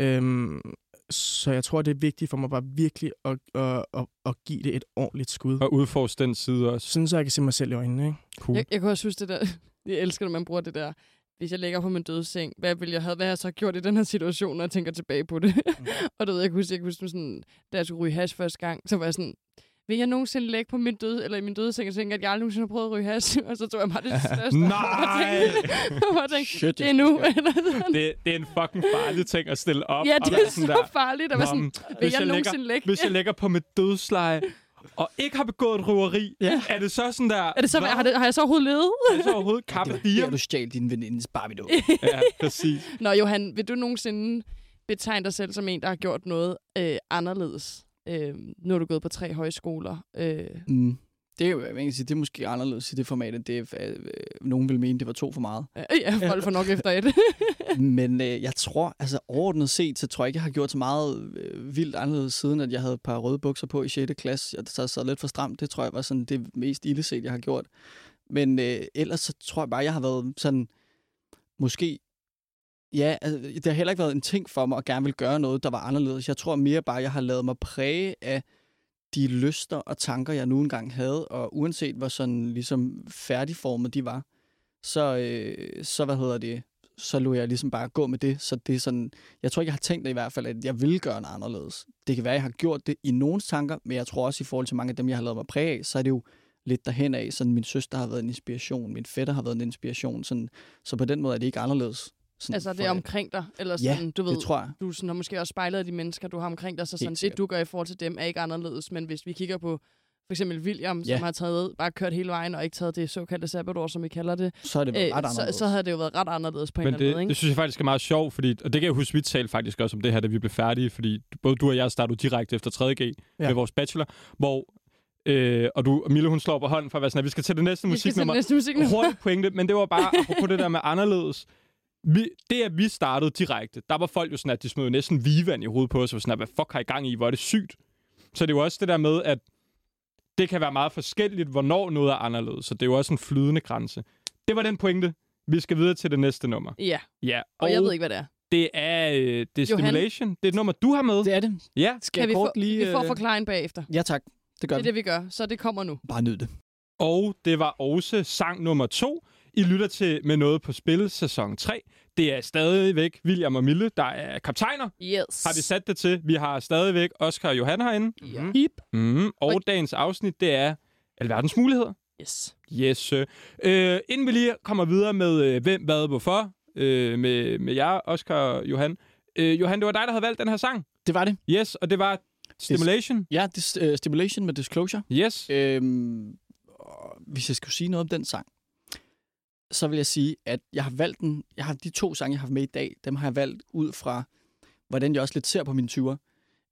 Øhm, så jeg tror, det er vigtigt for mig bare virkelig at, at, at, at give det et ordentligt skud. Og udforske den side også. Sådan, så jeg kan se mig selv i øjnene. Ikke? Cool. Jeg, jeg kan også huske det der, jeg elsker, når man bruger det der, hvis jeg ligger på min dødseng, hvad vil jeg have, hvad har jeg så gjort i den her situation, når jeg tænker tilbage på det? Mm. og du ved, jeg kan huske, jeg kan huske sådan, da jeg skulle ryge hash første gang, så var jeg sådan, vil jeg nogensinde ligge på min død, eller i min dødseng og tænke, at jeg aldrig nogensinde har prøvet at ryge hash? og så tog jeg mig det største. Nej! og jeg tænkte, Shit, det er nu. det, det er en fucking farlig ting at stille op. ja, det er så farligt. Og være "Nå, sådan, vil hvis jeg, jeg nogensinde ligge? Hvis jeg ligger på mit dødsleje, og ikke har begået et røveri, Ja. er det så sådan der... er det så, hvad? har, det, har jeg så overhovedet levet? Er det så overhovedet Det Carpe var der, Diem? du stjal din venindes Barbie Ja, præcis. Nå, Johan, vil du nogensinde betegne dig selv som en, der har gjort noget øh, anderledes? Øh, nu har du gået på tre højskoler. Øh, Mm. Det er jo, man kan sige, det er måske anderledes i det format, at det, er, øh, nogen vil mene, det var to for meget. ja, folk får nok efter et. Men øh, jeg tror, altså overordnet set, så tror jeg ikke, jeg har gjort så meget øh, vildt anderledes, siden at jeg havde et par røde bukser på i 6. klasse. Jeg så, så lidt for stramt. Det tror jeg var sådan det mest illeset, jeg har gjort. Men øh, ellers så tror jeg bare, jeg har været sådan, måske, ja, altså, det har heller ikke været en ting for mig at gerne vil gøre noget, der var anderledes. Jeg tror mere bare, jeg har lavet mig præge af de lyster og tanker, jeg nu engang havde, og uanset hvor sådan ligesom færdigformet de var, så, øh, så hvad hedder det, så lå jeg ligesom bare gå med det. Så det er sådan, jeg tror ikke, jeg har tænkt det i hvert fald, at jeg vil gøre noget anderledes. Det kan være, at jeg har gjort det i nogens tanker, men jeg tror også i forhold til mange af dem, jeg har lavet mig præge af, så er det jo lidt derhen af. Sådan, min søster har været en inspiration, min fætter har været en inspiration. Sådan, så på den måde er det ikke anderledes. Sådan, altså, det er omkring dig. Eller Ja, sådan, du ved, det tror jeg. du sådan, har måske også spejlet de mennesker, du har omkring dig, så sådan, det, du gør i forhold til dem, er ikke anderledes. Men hvis vi kigger på for eksempel William, Ja. som har taget, bare kørt hele vejen og ikke taget det såkaldte sabbatår, som vi kalder det, Så er det været øh, ret så, anderledes. så havde det jo været ret anderledes på en Men eller anden det, måde. Ikke? det synes jeg faktisk er meget sjovt, fordi, og det kan jeg huske, vi talte faktisk også om det her, da vi blev færdige, fordi både du og jeg startede direkte efter 3.G ja. Ja. med vores bachelor, hvor, øh, og du, og Mille, hun slår på hånden for at være sådan, at vi skal til det næste vi skal til musiknummer. det næste musiknummer. Hurtigt pointe, men det var bare, apropos det der med anderledes, vi, det, at vi startede direkte, der var folk jo sådan, at de smed jo næsten vivand i hovedet på os, og var sådan, at hvad fuck har I gang i, hvor er det sygt. Så det er jo også det der med, at det kan være meget forskelligt, hvornår noget er anderledes, så det er jo også en flydende grænse. Det var den pointe. Vi skal videre til det næste nummer. Ja, Ja, og, jeg ved ikke, hvad det er. det er, øh, det er Johan? Stimulation. Det er et nummer, du har med. Det er det. Ja. Skal Kan jeg vi, kort få, lige... vi får øh, forklaring bagefter. Ja tak, det gør Det er vi. det, vi gør. Så det kommer nu. Bare nyd det. Og det var også sang nummer to. I lytter til Med Noget på Spil, sæson 3. Det er stadigvæk William og Mille, der er kaptajner. Yes. Har vi sat det til. Vi har stadigvæk Oscar og Johan herinde. Ja. Hip. Mm, og Og- dagens afsnit, det er alverdens muligheder. Yes. Yes. Øh, inden vi lige kommer videre med øh, hvem, hvad, hvorfor, øh, med, med jer, Oscar og Johan. Øh, Johan, det var dig, der havde valgt den her sang. Det var det. Yes, og det var Stimulation. Ja, det, uh, Stimulation med Disclosure. Yes. Øhm, hvis jeg skulle sige noget om den sang, så vil jeg sige, at jeg har valgt den. Jeg har de to sange, jeg har med i dag, dem har jeg valgt ud fra hvordan jeg også lidt ser på mine 20'er,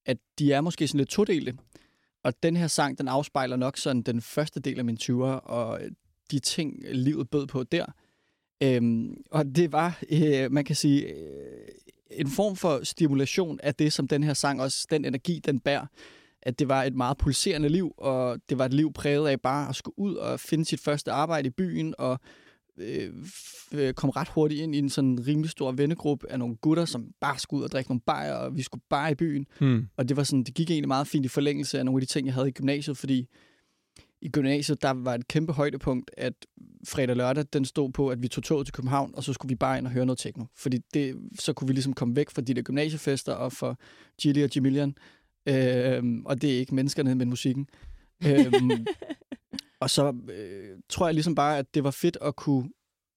at de er måske sådan lidt todelte. Og den her sang, den afspejler nok sådan den første del af mine 20'er, og de ting, livet bød på der. Øhm, og det var, øh, man kan sige, øh, en form for stimulation af det, som den her sang også, den energi, den bærer. At det var et meget pulserende liv, og det var et liv præget af bare at skulle ud og finde sit første arbejde i byen, og øh, øh, kom ret hurtigt ind i en sådan rimelig stor vennegruppe af nogle gutter, som bare skulle ud og drikke nogle bajer, og vi skulle bare i byen. Hmm. Og det var sådan, det gik egentlig meget fint i forlængelse af nogle af de ting, jeg havde i gymnasiet, fordi i gymnasiet, der var et kæmpe højdepunkt, at fredag og lørdag, den stod på, at vi tog toget til København, og så skulle vi bare ind og høre noget techno. Fordi det, så kunne vi ligesom komme væk fra de der gymnasiefester og for Gilly og Jamilian. Øhm, og det er ikke menneskerne, men musikken. Øhm, og så øh, tror jeg ligesom bare, at det var fedt at kunne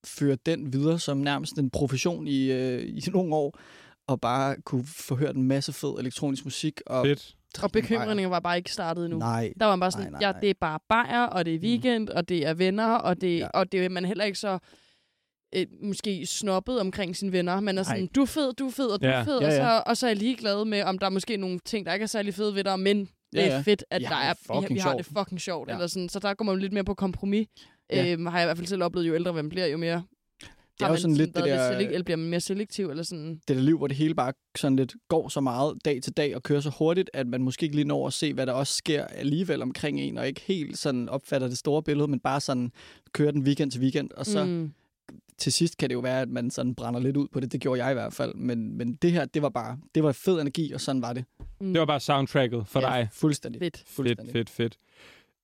føre den videre som nærmest en profession i, øh, i nogle år, og bare kunne få hørt en masse fed elektronisk musik. Og, Fedt. Og bekymringen var bare ikke startet endnu. Nej, Der var man bare sådan, Nej, nej, ja, det er bare bajer, og det er weekend, og det er venner, og det, Ja. og det er man heller ikke så øh, måske snobbet omkring sine venner. Man er sådan, Nej. du er fed, du er fed, og du Ja. er fed, Ja, og, ja. så, og så er jeg ligeglad med, om der er måske nogle ting, der ikke er særlig fede ved dig, men det Ja, er ja. fedt, at der er, vi, har- fucking vi har sjovt. det fucking sjovt. Ja. Eller sådan. Så der går man lidt mere på kompromis. Ja. Øhm, har jeg i hvert fald selv oplevet, jo ældre man bliver, jo mere Det er jo sådan lidt det der- selek- eller bliver man mere selektiv, eller sådan. det der liv, hvor det hele bare sådan lidt går så meget dag til dag og kører så hurtigt, at man måske ikke lige når at se, hvad der også sker alligevel omkring en, og ikke helt sådan opfatter det store billede, men bare sådan kører den weekend til weekend, og så mm. Til sidst kan det jo være, at man sådan brænder lidt ud på det. Det gjorde jeg i hvert fald, men, men det her, det var bare, det var fed energi, og sådan var det. Mm. Det var bare soundtracket for ja, dig. Fuldstændig. fedt. Fedt, Fuldstændig. fedt, fedt.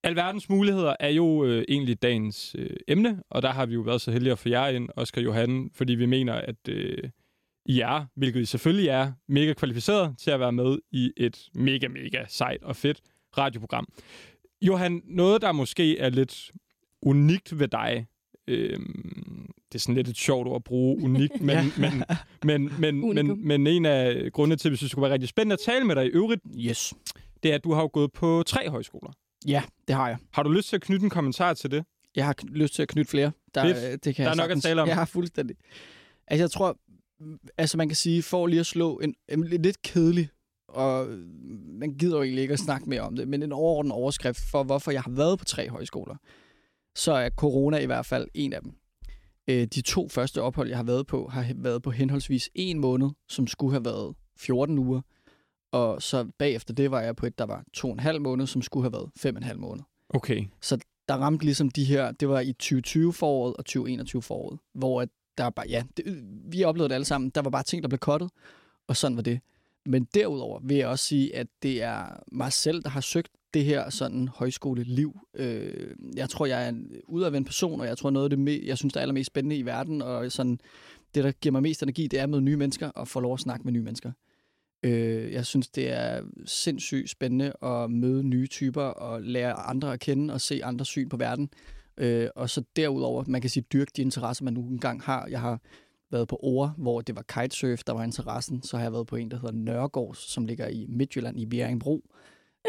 Alverdens muligheder er jo øh, egentlig dagens øh, emne, og der har vi jo været så heldige at få jer ind, Oscar Johan, fordi vi mener, at øh, I er, hvilket I selvfølgelig er, mega kvalificeret til at være med i et mega, mega sejt og fedt radioprogram. Johan, noget, der måske er lidt unikt ved dig, øh, det er sådan lidt et sjovt ord at bruge, unikt, men, Ja. men, men, men, men, men en af grundene til, at vi synes, det skulle være rigtig spændende at tale med dig i øvrigt, Yes. det er, at du har jo gået på tre højskoler. Ja, det har jeg. Har du lyst til at knytte en kommentar til det? Jeg har lyst til at knytte flere. Der, Fedt. øh, det kan Der jeg er nok at tale om. Jeg har fuldstændig. Altså, jeg tror, altså man kan sige, for lige at slå en, en lidt- lidt kedelig, og man gider jo egentlig ikke at snakke mere om det, men en overordnet overskrift for, hvorfor jeg har været på tre højskoler, så er corona i hvert fald en af dem. Øh, De to første ophold, jeg har været på, har været på henholdsvis en måned, som skulle have været 14 uger, og så bagefter det var jeg på et, der var to og en halv måned, som skulle have været fem og en halv måned Okay. der ramte ligesom de her, det var i 2020 foråret og 2021 foråret, hvor at der bare, ja, det, vi oplevede det alle sammen, der var bare ting, der blev kottet, og sådan var det. Men derudover vil jeg også sige, at det er mig selv, der har søgt det her sådan højskoleliv. Øh, jeg tror, jeg er en udadvendt person, og jeg tror noget af det, me- jeg synes, der er allermest spændende i verden, og sådan, det, der giver mig mest energi, det er at møde nye mennesker og få lov at snakke med nye mennesker. Øh, jeg synes, det er sindssygt spændende at møde nye typer og lære andre at kende og se andre syn på verden. Øh, og så derudover, man kan sige, dyrke de interesser, man nu engang har. Jeg har været på Ore, hvor det var kitesurf, der var interessen. Så har jeg været på en, der hedder Nørregårds, som ligger i Midtjylland i Bjerringbro.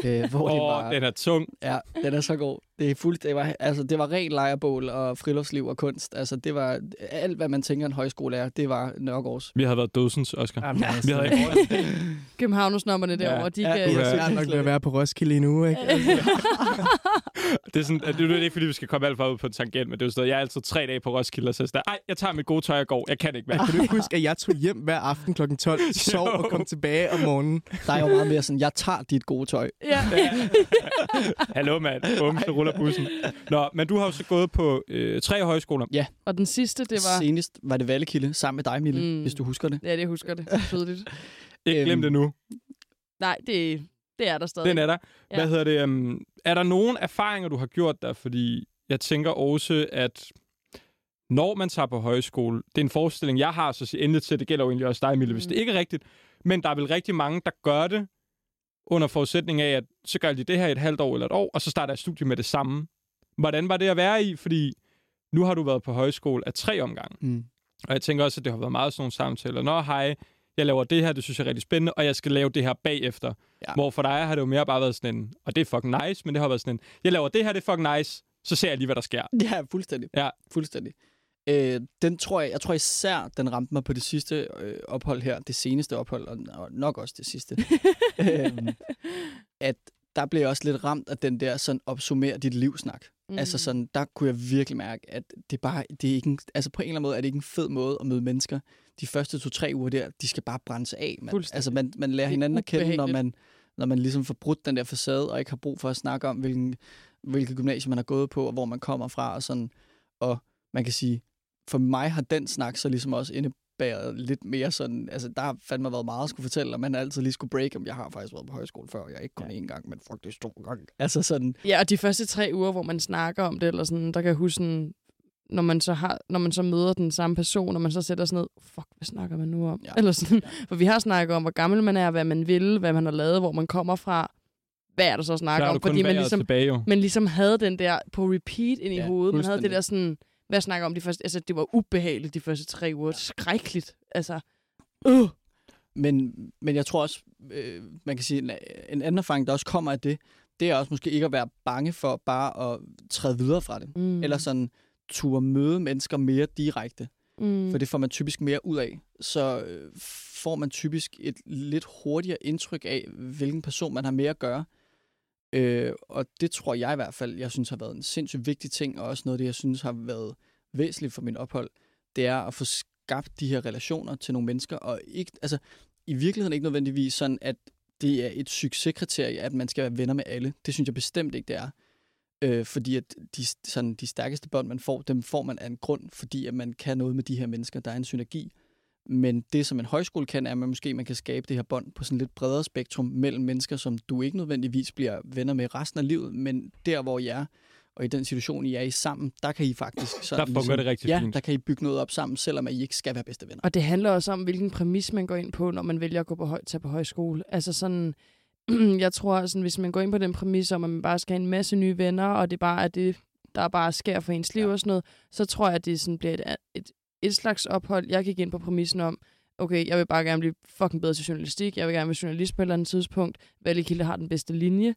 Øh, hvor Åh, det oh, var, den er tung. Ja, den er så god. Det er fuldt, det var, altså, det var ren lejrebål og friluftsliv og kunst. Altså, det var alt, hvad man tænker, en højskole er, det var Nørregårds. Vi havde været dødsens, Oscar. Jamen, Vi altså, havde ikke Københavnersnommerne Ja. derovre, de Ja, kan... du det har- svært nok ved at være på Roskilde lige nu, ikke? Altså, det er, sådan, at det er ikke, fordi vi skal komme alt for ud på en tangent, men det er jo sådan, jeg er altid tre dage på Roskilde, og så er jeg sådan, ej, jeg tager mit gode tøj og går. Jeg kan ikke mere. kan du ikke huske, at jeg tog hjem hver aften kl. 12, sov Jo. og kom tilbage om morgenen? Der er jo meget mere sådan, jeg tager dit gode tøj. Ja. Hallo, mand. Bum, så ruller bussen. Nå, men du har jo så gået på øh, tre højskoler. Og den sidste, det var... Senest var det Vallekilde sammen med dig, Mille, Mm. hvis du husker det. Ja, det husker det. Tydeligt. Ikke glem Øhm, det nu. Nej, det, det er der stadig. Den er der. Hvad Ja. hedder det? Um, er der nogen erfaringer, du har gjort der? Fordi jeg tænker også, at når man tager på højskole, det er en forestilling, jeg har, så siger endelig til, det gælder jo egentlig også dig, Mille, hvis Mm. det ikke er rigtigt. Men der er vel rigtig mange, der gør det under forudsætning af, at så gør de det her i et halvt år eller et år, og så starter jeg studie med det samme. Hvordan var det at være i? Fordi nu har du været på højskole af tre omgange. Mm. Og jeg tænker også, at det har været meget sådan nogle samtaler. Nå, hej, jeg laver det her, det synes jeg er rigtig spændende, og jeg skal lave det her bagefter. Ja. Hvor for dig har det jo mere bare været sådan en, og det er fucking nice, men det har været sådan en, jeg laver det her, det er fucking nice, så ser jeg lige, hvad der sker. Ja, fuldstændig. Ja. Fuldstændig. Øh, den tror jeg, jeg tror især, den ramte mig på det sidste øh, ophold her, det seneste ophold, og, og nok også det sidste. øhm, at der blev jeg også lidt ramt af den der sådan opsummere dit livsnak. Mm. Altså sådan, der kunne jeg virkelig mærke, at det bare, det er ikke en, altså på en eller anden måde er det ikke en fed måde at møde mennesker. De første to-tre uger der, de skal bare brændes af. Man. Altså man, man lærer er hinanden at kende, når man, når man ligesom får brudt den der facade, og ikke har brug for at snakke om, hvilken, hvilket gymnasie man har gået på, og hvor man kommer fra, og sådan. Og man kan sige, for mig har den snak så ligesom også indebæret lidt mere sådan, altså der har fandme været meget at skulle fortælle, og man har altid lige skulle break, om jeg har faktisk været på højskole før, og jeg ikke kun én gang, men fuck, det er to gange. Altså sådan, Ja, og de første tre uger, hvor man snakker om det, eller sådan, der kan jeg huske, sådan, når man så har, når man så møder den samme person, og man så sætter sig ned, fuck, hvad snakker man nu om? Ja. Eller sådan, for vi har snakket om, hvor gammel man er, hvad man vil, hvad man har lavet, hvor man kommer fra. Hvad er der så at snakke om? Fordi man ligesom, tilbage, jo. man ligesom havde den der på repeat ind i Ja, hovedet. Man havde det der sådan, hvad snakker om de første, altså det var ubehageligt de første tre uger. Skrækkeligt. Altså, øh. Men, men jeg tror også, øh, man kan sige, en, en anden erfaring, der også kommer af det, det er også måske ikke at være bange for bare at træde videre fra det. Mm. Mm. Eller sådan turde møde mennesker mere direkte. mm. For det får man typisk mere ud af. Så øh, får man typisk et lidt hurtigere indtryk af, hvilken person man har mere at gøre. Øh, og det tror jeg i hvert fald, jeg synes har været en sindssygt vigtig ting, og også noget af det, jeg synes har været væsentligt for min ophold, det er at få skabt de her relationer til nogle mennesker, og ikke, altså, i virkeligheden ikke nødvendigvis sådan, at det er et succeskriterie, at man skal være venner med alle. Det synes jeg bestemt ikke, det er. Øh, fordi at de, sådan, de stærkeste bånd, man får, dem får man af en grund, fordi at man kan noget med de her mennesker. Der er en synergi. Men det, som en højskole kan, er, at man måske man kan skabe det her bånd på sådan lidt bredere spektrum mellem mennesker, som du ikke nødvendigvis bliver venner med resten af livet, men der, hvor I er, og i den situation, I er i sammen, der kan I faktisk sådan, Der fungerer det rigtig ja, fint. der kan I bygge noget op sammen, selvom at I ikke skal være bedste venner. Og det handler også om, hvilken præmis man går ind på, når man vælger at gå på høj, tage på højskole. Altså sådan, jeg tror, sådan, hvis man går ind på den præmis om, at man bare skal have en masse nye venner, og det bare er det, der bare sker for ens liv Ja. og sådan noget, så tror jeg, at det sådan bliver et, et, et slags ophold. Jeg gik ind på præmissen om, okay, jeg vil bare gerne blive fucking bedre til journalistik, jeg vil gerne være journalist på et eller andet tidspunkt, Valle Kilde har den bedste linje.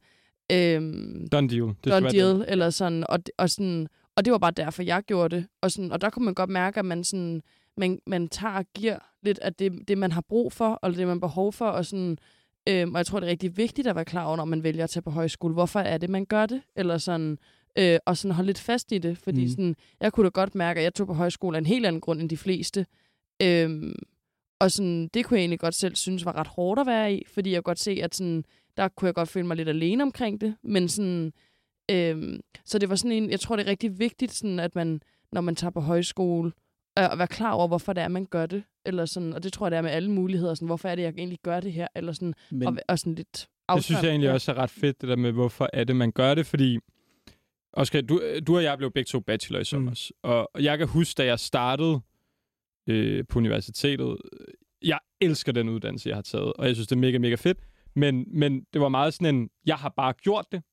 Øhm, Done deal. Det done deal, eller sådan, og, og sådan, og det var bare derfor, jeg gjorde det. Og, sådan, og der kunne man godt mærke, at man, sådan, man, man tager og giver lidt af det, det, man har brug for, og det, man har behov for, og sådan, øhm, og jeg tror, det er rigtig vigtigt at være klar over, når man vælger at tage på højskole. Hvorfor er det, man gør det? Eller sådan, øh, og sådan holde lidt fast i det, fordi mm. sådan, jeg kunne da godt mærke, at jeg tog på højskole af en helt anden grund end de fleste. Øhm, og sådan, det kunne jeg egentlig godt selv synes var ret hårdt at være i, fordi jeg kunne godt se, at sådan, der kunne jeg godt føle mig lidt alene omkring det, men sådan, øhm, så det var sådan en, jeg tror, det er rigtig vigtigt, sådan, at man, når man tager på højskole, øh, at være klar over, hvorfor det er, man gør det, eller sådan, og det tror jeg, det er med alle muligheder, sådan, hvorfor er det, jeg egentlig gør det her, eller sådan, Men, og, og sådan lidt Det synes afstand. jeg egentlig også er ret fedt, det der med, hvorfor er det, man gør det, fordi Oscar, du, du og jeg blev begge to bachelor i sommer, mm. og jeg kan huske, da jeg startede øh, på universitetet, jeg elsker den uddannelse, jeg har taget, og jeg synes, det er mega, mega fedt, men, men det var meget sådan en, jeg har bare gjort det.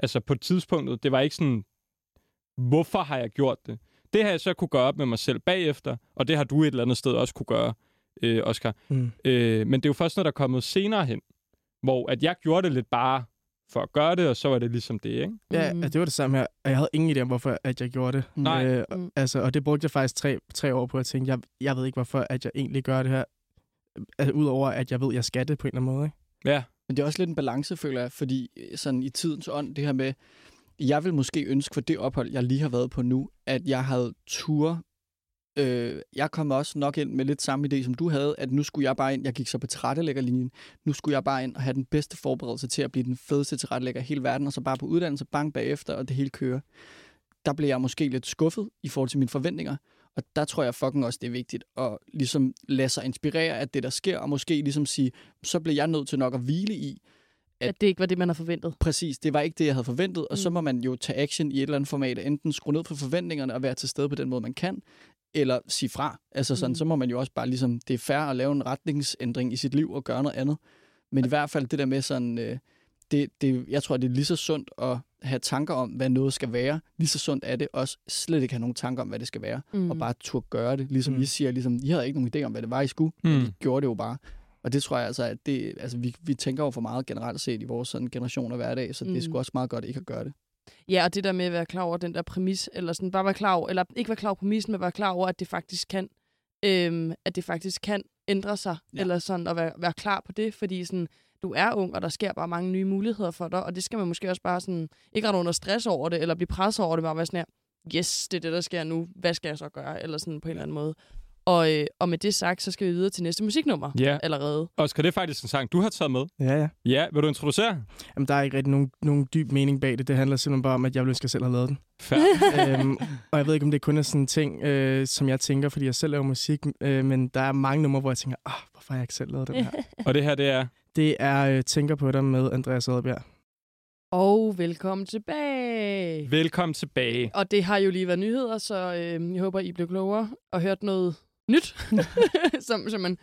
Altså på tidspunktet, det var ikke sådan, hvorfor har jeg gjort det? Det har jeg så kunne gøre op med mig selv bagefter, og det har du et eller andet sted også kunne gøre, øh, Oscar. Mm. Øh, men det er jo først, når der er kommet senere hen, hvor at jeg gjorde det lidt bare for at gøre det, og så var det ligesom det, ikke? Ja, mm. det var det samme her. Og jeg havde ingen idé om, hvorfor at jeg gjorde det. Nej. Øh, Mm. altså, og det brugte jeg faktisk tre, tre år på at tænke, jeg, jeg ved ikke, hvorfor at jeg egentlig gør det her. Altså, Udover at jeg ved, at jeg skal det på en eller anden måde. Ikke? Ja, Men det er også lidt en balance, føler jeg, fordi øh, sådan i tidens ånd, det her med, jeg vil måske ønske for det ophold, jeg lige har været på nu, at jeg havde tur. Øh, jeg kom også nok ind med lidt samme idé, som du havde, at nu skulle jeg bare ind, jeg gik så på tilrettelæggerlinjen, nu skulle jeg bare ind og have den bedste forberedelse til at blive den fedeste tilrettelægger i hele verden, og så bare på uddannelse, bang bagefter, og det hele kører. Der blev jeg måske lidt skuffet i forhold til mine forventninger, og der tror jeg fucking også, det er vigtigt at ligesom lade sig inspirere af det, der sker, og måske ligesom sige, så bliver jeg nødt til nok at hvile i, At det ikke var det, man havde forventet. Præcis, det var ikke det, jeg havde forventet, og mm. så må man jo tage action i et eller andet format, enten skrue ned for forventningerne og være til stede på den måde, man kan, eller sige fra. Altså sådan, Mm. mm. så må man jo også bare ligesom, det er fair at lave en retningsændring i sit liv og gøre noget andet. Men i hvert fald det der med sådan, øh, det, det, jeg tror, det er lige så sundt at have tanker om, hvad noget skal være. Lige så sundt er det også slet ikke have nogen tanker om, hvad det skal være, Mm. mm. og bare turde gøre det. Ligesom Mm. mm. I siger, ligesom, I havde ikke nogen idé om, hvad det var, I skulle, mm. Mm. men I gjorde det jo bare. Og det tror jeg altså, at det, altså, vi, vi tænker jo for meget generelt set i vores sådan, generation og hverdag, så mm. det er Mm. sgu også meget godt ikke at gøre det. Ja, og det der med at være klar over den der præmis, eller sådan bare være klar over, eller ikke være klar over præmissen, men være klar over, at det faktisk kan, øhm, at det faktisk kan ændre sig, Ja. eller sådan, at være, være klar på det, fordi sådan, du er ung, og der sker bare mange nye muligheder for dig, og det skal man måske også bare sådan, ikke rette under stress over det, eller blive presset over det, bare være sådan her, yes, det er det, der sker nu, hvad skal jeg så gøre, eller sådan på en eller anden måde. Og, øh, og med det sagt, så skal vi videre til næste musiknummer Ja, allerede. Oscar, det er faktisk en sang, du har taget med. Ja, ja. Ja, vil du introducere? Jamen, der er ikke rigtig nogen, nogen dyb mening bag det. Det handler simpelthen bare om, at jeg ville ønske, at jeg selv havde lavet den. Øhm, og jeg ved ikke, om det kun er sådan en ting, øh, som jeg tænker, fordi jeg selv laver musik, øh, men der er mange numre, hvor jeg tænker, ah, hvorfor har jeg ikke selv lavet den her? Og det her, det er... Det er øh, Tænker på dig med Andreas Adbjerg. Og velkommen tilbage. Velkommen tilbage. Og det har jo lige været nyheder, så øh, jeg håber, I blev klogere og hørt noget nyt, som, som man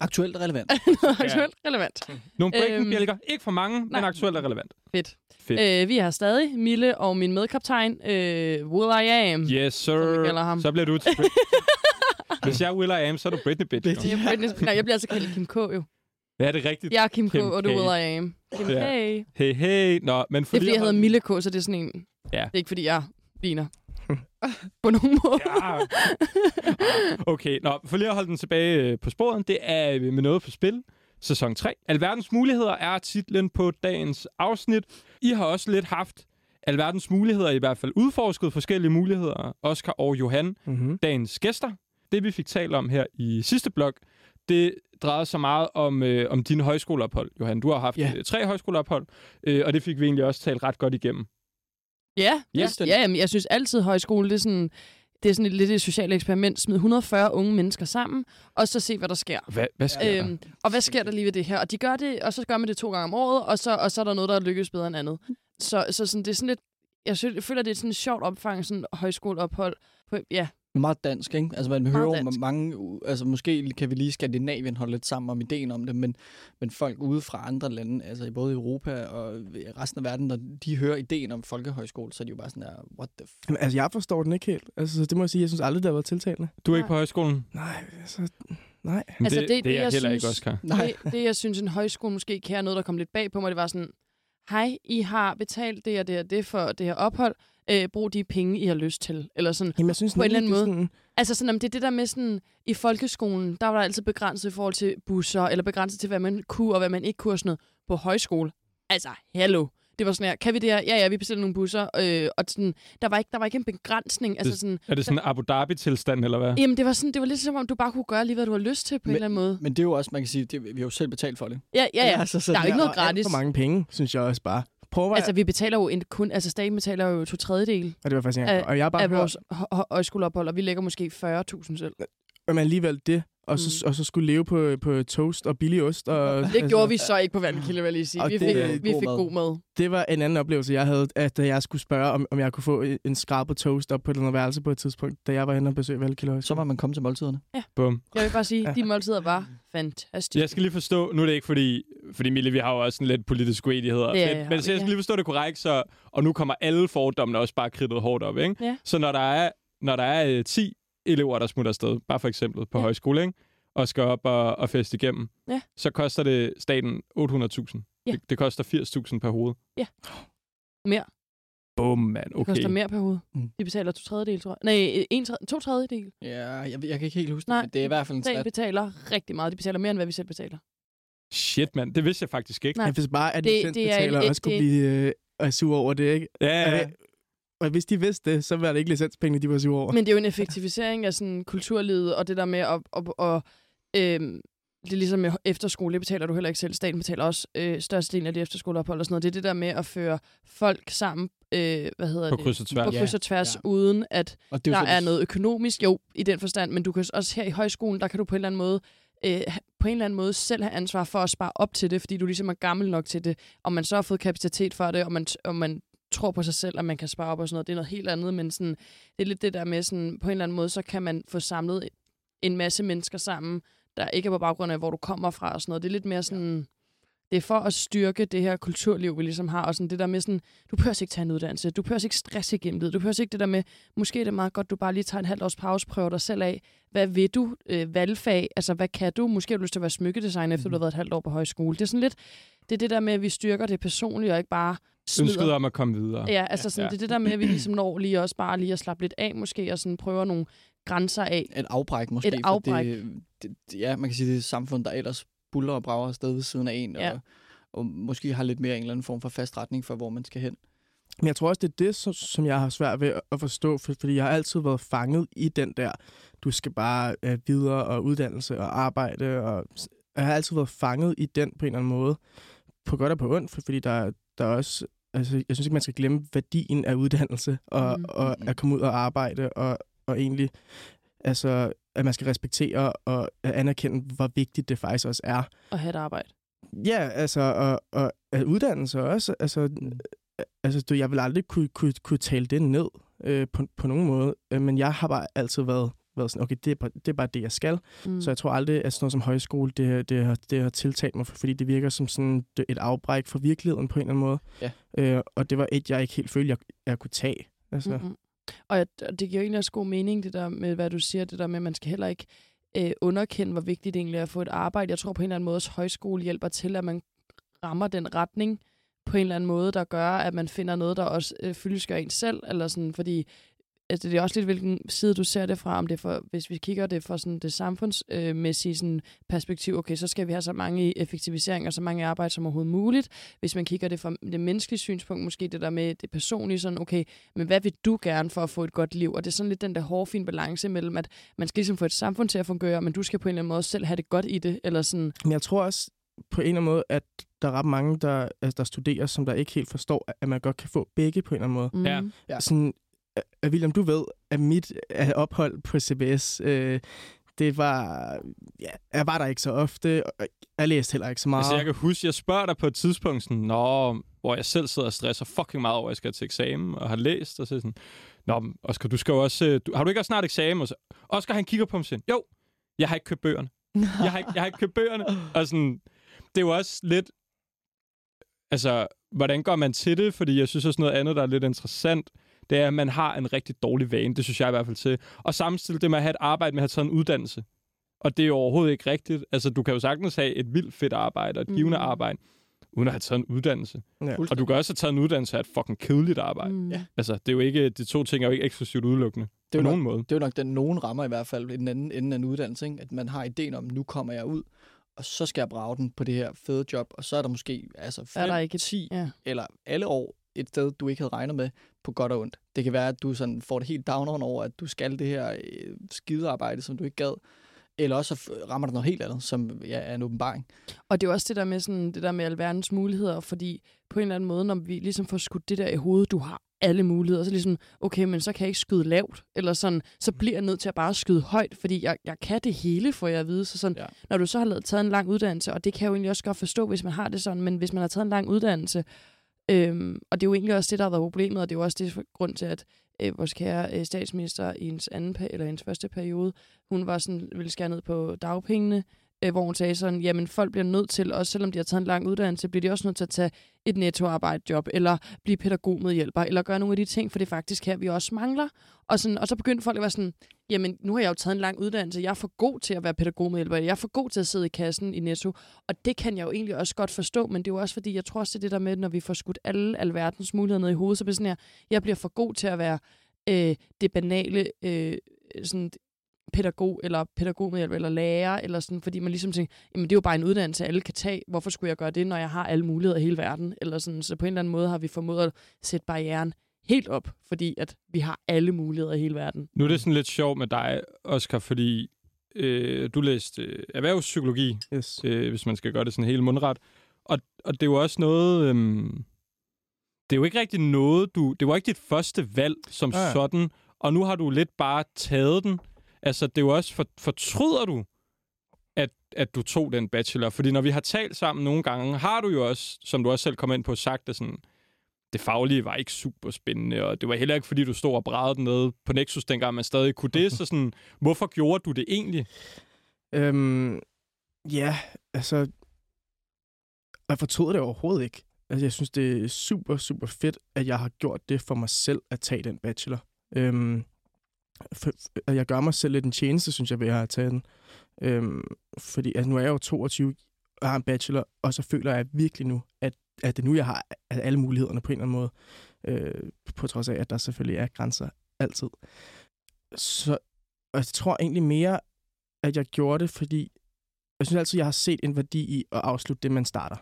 Aktuelt relevant. noget aktuelt relevant. Nogle breaking Øhm. Ikke for mange, men nej. aktuelt og relevant. Fedt. Fedt. Øh, vi har stadig Mille og min medkaptajn, øh, Will I Am. Yes, sir. ham. Så bliver du Hvis jeg er Will I Am, så er du Britney bitch. Bitch. jo. Jeg, Britney, nej, jeg bliver altså kaldt Kim K. jo. Ja, det er rigtigt. Jeg er Kim K, Kim og du K. Will I Am. Kim Ja. K. Hey, hey. Nå, men Det er fordi, jeg hedder Mille K, så det er sådan en... Ja. Det er ikke fordi, jeg ligner. På nogen måde. Ja. Okay, nå, for lige at holde den tilbage øh, på sporet, det er øh, med noget på spil. Sæson 3. Alverdens muligheder er titlen på dagens afsnit. I har også lidt haft alverdens muligheder, i hvert fald udforsket forskellige muligheder. Oscar og Johan, Mm-hmm. dagens gæster. Det vi fik talt om her i sidste blog, det drejede sig meget om, øh, om dine højskoleophold, Johan. Du har haft yeah. tre højskoleophold, øh, og det fik vi egentlig også talt ret godt igennem. Ja, Ja. ja jamen, jeg synes altid, højskole, det er sådan... Det er sådan et lidt et socialt eksperiment. Smid 140 unge mennesker sammen, og så se, hvad der sker. Hvad, hvad sker der? Øhm, og hvad sker der lige ved det her? Og de gør det, og så gør man det to gange om året, og så, og så er der noget, der lykkes bedre end andet. Så, så sådan, det er sådan lidt... Jeg, synes, jeg føler, det er sådan et sjovt opfang, sådan højskoleophold. På, ja, Meget dansk, ikke? Altså, man Meget hører dansk. mange... Altså, måske kan vi lige Skandinavien holde lidt sammen om ideen om det, men, men folk ude fra andre lande, altså i både Europa og resten af verden, når de hører ideen om folkehøjskole, så er de jo bare sådan der, what the f... Jamen, altså, jeg forstår den ikke helt. Altså, så det må jeg sige, jeg synes aldrig, det har været tiltalende. Du er ikke på højskolen? Nej, altså, nej. Men Altså, det, det- det, det, er jeg jeg heller synes- ikke, Oscar. Nej. det, det, jeg synes, en højskole måske kan noget, der kom lidt bag på mig, det var sådan, hej, I har betalt det og det og det for det her ophold. Øh, brug de penge, I har lyst til. Eller sådan. Jamen, jeg synes På en eller anden er måde. Sådan, Altså sådan, om det er det der med sådan, i folkeskolen, der var der altid begrænset i forhold til busser, eller begrænset til, hvad man kunne og hvad man ikke kunne og sådan noget. På højskole, altså, hallo. Det var sådan her, kan vi det her? Ja, ja, vi bestiller nogle busser. Øh, og sådan, der, var ikke, der var ikke en begrænsning. Altså sådan, Er det sådan en Abu Dhabi-tilstand, eller hvad? jamen, det var, sådan, det var lidt som om, du bare kunne gøre lige, hvad du har lyst til på en Men- eller anden måde. Men det er jo også, man kan sige, det, vi har jo selv betalt for det. Ja, ja, ja. altså, så Der er jo ikke noget gratis. for mange penge, synes jeg også bare. Prøv at Altså, vi betaler jo en, kun, altså staten betaler jo to tredjedel og det var faktisk af- Og jeg bare af hørt, vores hø- hø- højskoleophold, og vi lægger måske 40.000 selv. man alligevel det, og så, Mm. og så skulle leve på, på toast og billig ost. Og, altså, Det gjorde vi så ikke på Vandkilde, vil jeg lige sige. Vi det fik, vi fik god mad. Det var en anden oplevelse, jeg havde, at jeg skulle spørge, om, om jeg kunne få en skrabet toast op på den værelse på et tidspunkt, da jeg var henne og besøgte Valkilde Så må man komme til måltiderne. Bum. Jeg vil bare sige, Ja. de måltider var fantastiske. Jeg skal lige forstå, nu er det ikke fordi, fordi Mille, vi har jo også en lidt politisk uenigheder, Ja, men, ja, men så jeg ja. skal lige forstå det korrekt, så, og nu kommer alle fordommene også bare kridtet hårdt op, ikke? Ja. Så når der er, når der er øh, 10 elever, der smutter afsted, bare for eksempel på Ja. højskole, ikke? og skal op og, og feste igennem, Ja. så koster det staten 800.000. Ja. Det, det koster 80.000 per hoved. Mere. Bum, mand. Det Okay. koster mere per hoved. Mm. De betaler to tredjedel, tror jeg. Nej, en to tredjedel. Ja, jeg, jeg kan ikke helt huske Nej, det, men det er i hvert fald en Staten slat. betaler rigtig meget. De betaler mere, end hvad vi selv betaler. Shit, mand. Det vidste jeg faktisk ikke. Nej. Hvis bare, at Det- det, det er betaler et- også skulle det- blive øh, sur over det, ikke? Ja, ja, ja. Og hvis de vidste det, så var det ikke licenspengene, de var sure over. Men det er jo en effektivisering af sådan kulturlivet, og det der med at... at, at øhm, det er ligesom med efterskole, det betaler du heller ikke selv. Staten betaler også øh, størstedelen af de efterskoleophold og sådan noget. Det er det der med at føre folk sammen, øh, hvad hedder På det? kryds og tværs. På kryds og tværs, ja. uden at Og det der er det- noget økonomisk, jo, i den forstand, men du kan også her i højskolen, der kan du på en eller anden måde øh, på en eller anden måde selv have ansvar for at spare op til det, fordi du ligesom er gammel nok til det, og man så har fået kapacitet for det, og man, og man tror på sig selv, at man kan spare op og sådan noget. Det er noget helt andet, men sådan, det er lidt det der med, sådan, på en eller anden måde, så kan man få samlet en masse mennesker sammen, der ikke er på baggrund af, hvor du kommer fra og sådan noget. Det er lidt mere sådan, det er for at styrke det her kulturliv, vi ligesom har, og sådan det der med sådan, du behøver ikke tage en uddannelse, du behøver ikke stresse igennem det, du behøver ikke det der med, måske er det meget godt, du bare lige tager en halv års pause, prøver dig selv af, hvad vil du, øh, valgfag, altså hvad kan du, måske har du lyst til at være smykkedesigner, efter du har været et halvt år på højskole. Det er sådan lidt, det er det der med, at vi styrker det personlige, og ikke bare smider. Ønsket om at komme videre. Ja, altså sådan, Ja. det er det der med, at vi ligesom når lige også bare lige at slappe lidt af måske, og sådan prøver nogle grænser af. Et afbræk måske. Et afbræk. For det, det, ja, man kan sige, det er et samfund, der ellers buller og brager afsted ved siden af en, Ja. og, og måske har lidt mere en eller anden form for fast retning for, hvor man skal hen. Men jeg tror også, det er det, som, jeg har svært ved at forstå, for, fordi jeg har altid været fanget i den der, du skal bare øh, videre og uddannelse og arbejde, og jeg har altid været fanget i den på en eller anden måde, på godt og på ondt, for, fordi der, der er også, altså, jeg synes ikke, man skal glemme værdien af uddannelse, og, mm. og at komme ud og arbejde, og, og egentlig, altså, at man skal respektere og anerkende, hvor vigtigt det faktisk også er, at have et arbejde. Ja, altså, og, og at uddannelse også. Altså, Mm. altså du, jeg vil aldrig kunne, kunne, kunne tale det ned øh, på, på nogen måde, øh, men jeg har bare altid været, været sådan, okay, det er, bare, det er bare det, jeg skal. Mm. Så jeg tror aldrig, at sådan noget som højskole, det, det, har, det har tiltalt mig, fordi det virker som sådan et afbræk fra virkeligheden på en eller anden måde. Ja. Øh, og det var et, jeg ikke helt følte, jeg, jeg kunne tage. Altså, mm. Mm-hmm. Og jeg, og det giver jo egentlig også god mening, det der med, hvad du siger, det der med, at man skal heller ikke øh, underkende, hvor vigtigt det egentlig er at få et arbejde. Jeg tror på en eller anden måde, at højskole hjælper til, at man rammer den retning på en eller anden måde, der gør, at man finder noget, der også øh, fyldesgør en selv, eller sådan, fordi altså, det er også lidt, hvilken side du ser det fra, om det er for, hvis vi kigger det fra sådan det samfundsmæssige sådan, perspektiv, okay, så skal vi have så mange effektiviseringer, så mange arbejde som overhovedet muligt. Hvis man kigger det fra det menneskelige synspunkt, måske det der med det personlige, sådan, okay, men hvad vil du gerne for at få et godt liv? Og det er sådan lidt den der hårfine balance mellem, at man skal ligesom få et samfund til at fungere, men du skal på en eller anden måde selv have det godt i det, eller sådan, Men jeg tror også på en eller anden måde, at der er ret mange, der, altså, der studerer, som der ikke helt forstår, at man godt kan få begge på en eller anden måde. mm, Ja. Sådan, William, du ved, at mit uh, ophold på CBS, øh, det var... Ja, jeg var der ikke så ofte, og jeg læste heller ikke så meget. Altså, jeg kan huske, jeg spørger dig på et tidspunkt, sådan, Nå, hvor jeg selv sidder og stresser fucking meget over, at jeg skal til eksamen, og har læst, og så sådan, Nå, Oscar, du skal jo også... øh, Du, har du ikke også snart eksamen? Og så, Oscar, han kigger på mig og siger, jo, jeg har ikke købt bøgerne. Jeg har ikke, jeg har ikke købt bøgerne. Og sådan, det er jo også lidt... Altså, hvordan går man til det? Fordi jeg synes også noget andet, der er lidt interessant, det er, at man har en rigtig dårlig vane. Det synes jeg i hvert fald til. Og samtidig det med at have et arbejde med at have taget en uddannelse. Og det er jo overhovedet ikke rigtigt. Altså, du kan jo sagtens have et vildt fedt arbejde og et givende Mm. arbejde, uden at have taget en uddannelse. Ja. Og du kan også have taget en uddannelse af et fucking kedeligt arbejde. Mm. Ja. Altså, det er jo ikke, de to ting er jo ikke eksklusivt udelukkende. Det er på jo nogen måde. Det er jo nok den, nogen rammer i hvert fald i den anden ende af en uddannelse, ikke? at man har ideen om, nu kommer jeg ud, og så skal jeg brage den på det her fede job, og så er der måske altså 5, Er der ikke et- 10 Ja. eller alle år et sted, du ikke havde regnet med, på godt og ondt. Det kan være, at du sådan får det helt down over, at du skal det her øh, skidearbejde, som du ikke gad, eller også rammer der noget helt andet, som ja, er en åbenbaring. Og det er jo også det der med sådan, det der med alverdens muligheder, fordi på en eller anden måde, når vi ligesom får skudt det der i hovedet, du har alle muligheder, så ligesom, okay, men så kan jeg ikke skyde lavt, eller sådan, så bliver jeg nødt til at bare skyde højt, fordi jeg, jeg kan det hele, får jeg at vide. Så sådan, Ja. ja. når du så har lavet, taget en lang uddannelse, og det kan jeg jo egentlig også godt forstå, hvis man har det sådan, men hvis man har taget en lang uddannelse, øhm, og det er jo egentlig også det, der har været problemet, og det er jo også det grund til, at øh, vores kære øh, statsminister i hendes anden eller hendes første periode, hun var sådan, ville skære ned på dagpengene, øh, hvor hun sagde sådan, jamen folk bliver nødt til, også selvom de har taget en lang uddannelse, bliver de også nødt til at tage et nettoarbejdejob, eller blive pædagogmedhjælper, eller gøre nogle af de ting, for det er faktisk her, vi også mangler. Og, sådan, og så begyndte folk at være sådan, jamen nu har jeg jo taget en lang uddannelse, jeg er for god til at være pædagogmedhjælper, jeg er for god til at sidde i kassen i Netto, og det kan jeg jo egentlig også godt forstå, men det er jo også fordi, jeg tror også, det er det der med, når vi får skudt alle alverdens muligheder ned i hovedet, så bliver sådan her, jeg bliver for god til at være øh, det banale øh, sådan pædagog, eller pædagogmedhjælper, eller lærer, eller sådan, fordi man ligesom tænker, jamen det er jo bare en uddannelse, alle kan tage. Hvorfor skulle jeg gøre det, når jeg har alle muligheder i hele verden? Eller sådan, så på en eller anden måde har vi formået at sætte barrieren helt op, fordi at vi har alle muligheder i hele verden. Nu er det sådan lidt sjovt med dig, Oscar, fordi øh, du læste øh, erhvervspsykologi, Yes. øh, hvis man skal gøre det sådan helt mundret. Og, og det er jo også noget... Øhm, det er jo ikke rigtig noget, du... Det var ikke dit første valg som ja. sådan, og nu har du lidt bare taget den. Altså, det er jo også... For, fortryder du, at, at du tog den bachelor? Fordi når vi har talt sammen nogle gange, har du jo også, som du også selv kom ind på, sagt, at sådan, det faglige var ikke super spændende, og det var heller ikke, fordi du stod og brædede nede på Nexus, dengang man stadig kunne det. Så sådan, hvorfor gjorde du det egentlig? Øhm, ja, altså... Jeg fortrød det overhovedet ikke. Altså, jeg synes, det er super, super fedt, at jeg har gjort det for mig selv at tage den bachelor. Øhm, for, jeg gør mig selv lidt en tjeneste, synes jeg, ved at have taget den. Øhm, fordi altså, nu er jeg jo 22 og har en bachelor, og så føler jeg virkelig nu, at, at det er nu, jeg har alle mulighederne på en eller anden måde. Øh, på trods af, at der selvfølgelig er grænser altid. Så og jeg tror egentlig mere, at jeg gjorde det, fordi jeg synes altid, jeg har set en værdi i at afslutte det, man starter.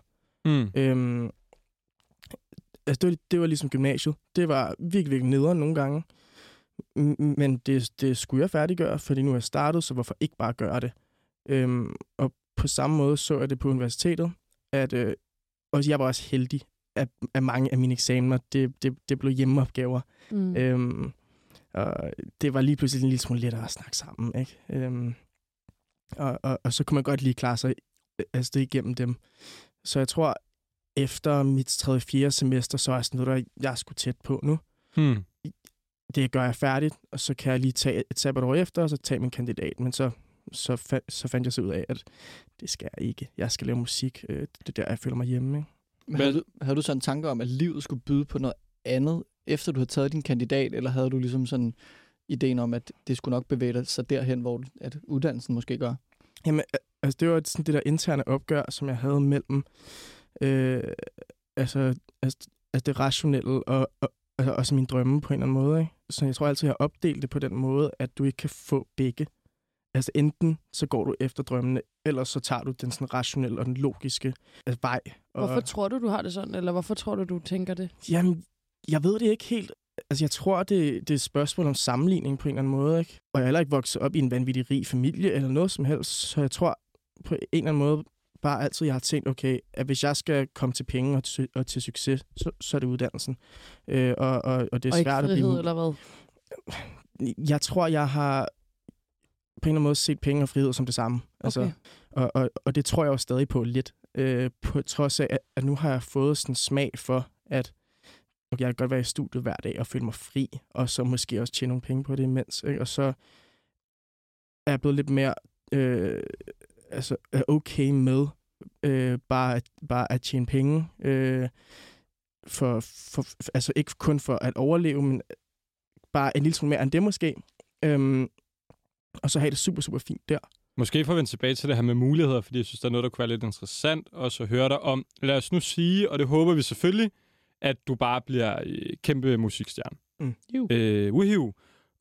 Mm. Øhm, altså det, var, det var ligesom gymnasiet. Det var virkelig, virkelig nederen nogle gange. Men det, det skulle jeg færdiggøre, fordi nu er jeg startet, så hvorfor ikke bare gøre det? Øhm, og på samme måde så jeg det på universitetet, at øh, også jeg var også heldig, at, at mange af mine eksamener, det, det, det blev hjemmeopgaver. Mm. Øhm, og det var lige pludselig en lille smule lettere at snakke sammen, ikke? Øhm, og, og, og så kunne man godt lige klare sig altså det igennem dem. Så jeg tror, efter mit 3. 4. semester, så er jeg sådan noget, jeg er sgu tæt på nu. Hmm. Det gør jeg færdigt, og så kan jeg lige tage et sabbatår efter, og så tage min kandidat. Men så, så, fa- så fandt jeg så ud af, at det skal jeg ikke. Jeg skal lave musik. Øh, Det er der, jeg føler mig hjemme. Ikke? Men havde, du, havde du så en tanke om, at livet skulle byde på noget andet, efter du havde taget din kandidat, eller havde du ligesom sådan ideen om, at det skulle nok bevæge sig derhen, hvor at uddannelsen måske gør? Jamen, altså, det var sådan det der interne opgør, som jeg havde mellem øh, altså, altså, altså det rationelle og, og, og også mine drømme på en eller anden måde. Ikke? Så jeg tror altid, jeg har opdelt det på den måde, at du ikke kan få begge. Altså enten så går du efter drømmene, eller så tager du den sådan rationelle og den logiske altså, vej. Og, Hvorfor tror du, du har det sådan? Eller hvorfor tror du, du tænker det? Jamen, jeg ved det ikke helt. Altså, jeg tror, det, det er et spørgsmål om sammenligning på en eller anden måde. Ikke? Og jeg er heller ikke vokset op i en vanvittig rig familie eller noget som helst. Så jeg tror på en eller anden måde bare altid, jeg har tænkt, okay, at hvis jeg skal komme til penge og til, og til succes, så, så er det uddannelsen. Øh, og, og, og det er og svært at frihed, blive... eller hvad? Jeg tror, jeg har på en eller anden måde set penge og frihed som det samme. Altså, Okay. og, og, og det tror jeg jo stadig på lidt. Øh, på trods af, at, at nu har jeg fået sådan en smag for, at okay, jeg kan godt være i studiet hver dag og føle mig fri, og så måske også tjene nogle penge på det imens. Ikke? Og så er jeg blevet lidt mere øh, altså, er okay med øh, bare, at, bare at tjene penge. Øh, for, for, altså ikke kun for at overleve, men bare en lille smule mere end det måske. Øhm, og så have det super, super fint der. Måske får vi vende tilbage til det her med muligheder, fordi jeg synes, der er noget, der kunne være lidt interessant også at høre dig om. Lad os nu sige, og det håber vi selvfølgelig, at du bare bliver øh, kæmpe musikstjerne. Mm. Øh, uhiv.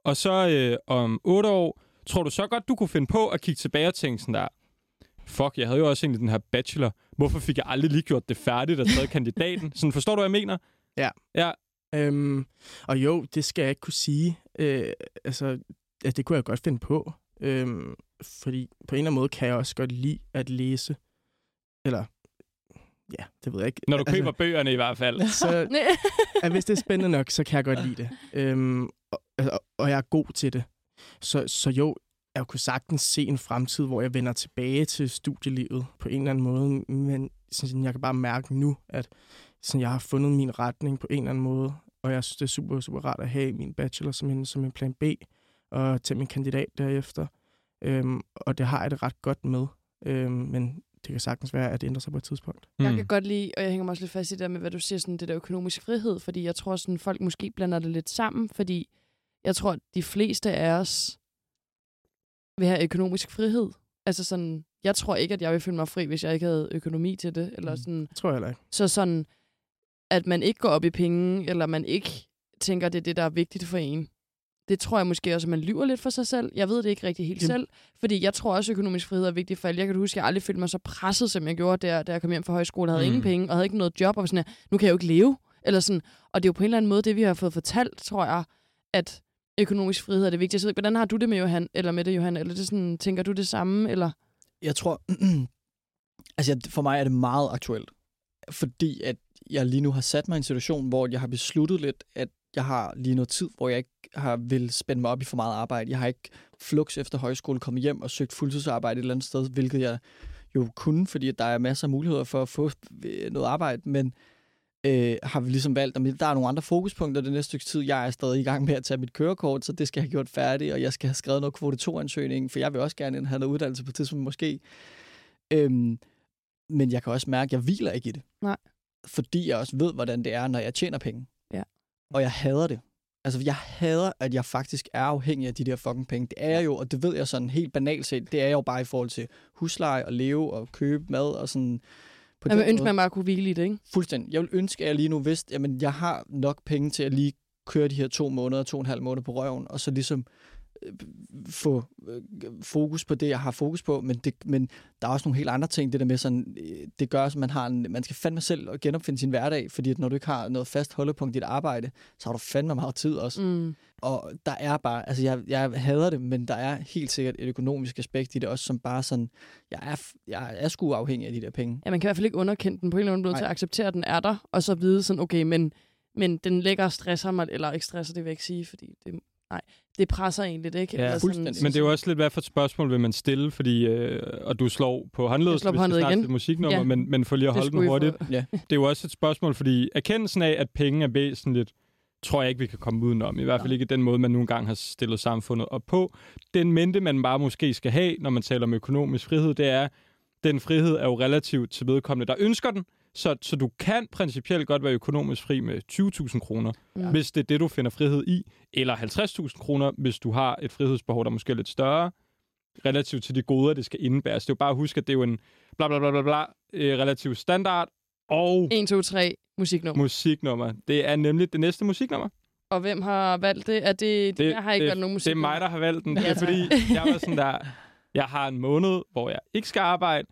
Og så øh, om otte år, tror du så godt, du kunne finde på at kigge tilbage og tænke sådan der, fuck, jeg havde jo også egentlig den her bachelor. Hvorfor fik jeg aldrig lige gjort det færdigt og taget kandidaten? Sådan, forstår du, hvad jeg mener? Øhm, og jo, det skal jeg ikke kunne sige. Øh, altså, ja, det kunne jeg godt finde på. Øhm, fordi på en eller anden måde kan jeg også godt lide at læse. Eller, ja, det ved jeg ikke. Når du altså, køber bøgerne i hvert fald. Så at hvis det er spændende nok, så kan jeg godt lide det. Øhm, og, og, og jeg er god til det. Så, så jo, jeg kunne sagtens se en fremtid, hvor jeg vender tilbage til studielivet på en eller anden måde, men sådan, jeg kan bare mærke nu, at sådan, jeg har fundet min retning på en eller anden måde, og jeg synes, det er super, super rart at have min bachelor som en, som en plan B, og til min kandidat derefter. Øhm, og det har jeg det ret godt med, øhm, men det kan sagtens være, at det ændrer sig på et tidspunkt. Jeg Mm. kan godt lide, og jeg hænger mig også lidt fast i det der med, hvad du siger, sådan det der økonomisk frihed, fordi jeg tror, sådan folk måske blander det lidt sammen, fordi jeg tror, at de fleste af os vil have økonomisk frihed. Altså sådan, jeg tror ikke, at jeg ville føle mig fri, hvis jeg ikke havde økonomi til det, eller Mm. sådan, Det tror jeg heller ikke. så sådan, at man ikke går op i penge, eller man ikke tænker, det er det, der er vigtigt for en. Det tror jeg måske også, at man lyver lidt for sig selv. Jeg ved det ikke rigtig helt Jamen. selv, fordi jeg tror også, at økonomisk frihed er vigtigt for alle. Jeg kan huske, at jeg aldrig følte mig så presset, som jeg gjorde, der, da jeg kom hjem fra højskole. Jeg havde Mm. ingen penge, og havde ikke noget job, og sådan, her, nu kan jeg jo ikke leve. Eller sådan. Og det er jo på en eller anden måde det, vi har fået fortalt, tror jeg, at økonomisk frihed er det vigtigt. Jeg ved ikke, Hvordan har du det med Johan, eller med det, Johan? Eller det sådan, tænker du det samme? Eller? Jeg tror, altså for mig er det meget aktuelt, fordi at jeg lige nu har sat mig i en situation, hvor jeg har besluttet lidt, at jeg har lige noget tid, hvor jeg ikke har vil spænde mig op i for meget arbejde. Jeg har ikke flux efter højskole kommet hjem og søgt fuldtidsarbejde et eller andet sted, hvilket jeg jo kunne, fordi der er masser af muligheder for at få øh, noget arbejde, men øh, har vi ligesom valgt, at der er nogle andre fokuspunkter det næste stykke tid. Jeg er stadig i gang med at tage mit kørekort, så det skal jeg have gjort færdigt, og jeg skal have skrevet noget kvote 2-ansøgning, for jeg vil også gerne have noget uddannelse på et tidspunkt måske. Øhm, Men jeg kan også mærke, at jeg hviler ikke i det. Nej. Fordi jeg også ved, hvordan det er, når jeg tjener penge. Ja. Og jeg hader det. Altså, jeg hader, at jeg faktisk er afhængig af de der fucking penge. Det er jeg jo, og det ved jeg sådan helt banalt set, det er jeg jo bare i forhold til husleje og leve og købe mad og sådan... På Jeg vil ønske, måde. man bare kunne hvile i det, ikke? Fuldstændig. Jeg vil ønske, at jeg lige nu vidste, at jeg har nok penge til at lige køre de her to måneder, to og en halv måned på røven, og så ligesom få øh, fokus på det, jeg har fokus på. Men, det, men der er også nogle helt andre ting, det der med sådan, øh, det gør, at man, har en, man skal fandme selv at genopfinde sin hverdag, fordi at når du ikke har noget fast holdepunkt i dit arbejde, så har du fandme meget tid også. Mm. Og der er bare, altså jeg, jeg hader det, men der er helt sikkert et økonomisk aspekt i det også, som bare sådan, jeg er, jeg er sgu afhængig af de der penge. Ja, man kan i hvert fald ikke underkende den på en eller anden måde til at acceptere, at den er der, og så vide sådan, okay, men, men den lægger og stresser mig, eller ikke stresser, det vil jeg ikke sige, fordi det, nej, det presser egentlig, det ikke? Ja, Eller fuldstændig. Men det er jo også lidt, hvad for et spørgsmål vil man stille, fordi, øh, og du slår på håndledet, hvis det snart igen. til et musiknummer, Ja. men, men for lige at Det holde den hurtigt. Ja. Det er jo også et spørgsmål, fordi erkendelsen af, at penge er væsentligt, tror jeg ikke, vi kan komme udenom. I hvert fald ikke den måde, man nogle gange har stillet samfundet op på. Den mente, man bare måske skal have, når man taler om økonomisk frihed, det er, den frihed er jo relativt til vedkommende, der ønsker den. Så, så du kan principielt godt være økonomisk fri med 20.000 kroner, Ja. hvis det er det, du finder frihed i, eller 50.000 kroner, hvis du har et frihedsbehov, der måske er lidt større, relativt til de goder, det skal indebære. Så det er jo bare at huske, at det er jo en bla bla bla bla bla, øh, relativt standard, og 1, 2, 3, musiknummer. musiknummer. Det er nemlig det næste musiknummer. Og hvem har valgt det? Er det, det jeg har ikke det, valgt nogen det er mig, der har valgt den. Det er fordi, jeg var sådan der, jeg har en måned, hvor jeg ikke skal arbejde,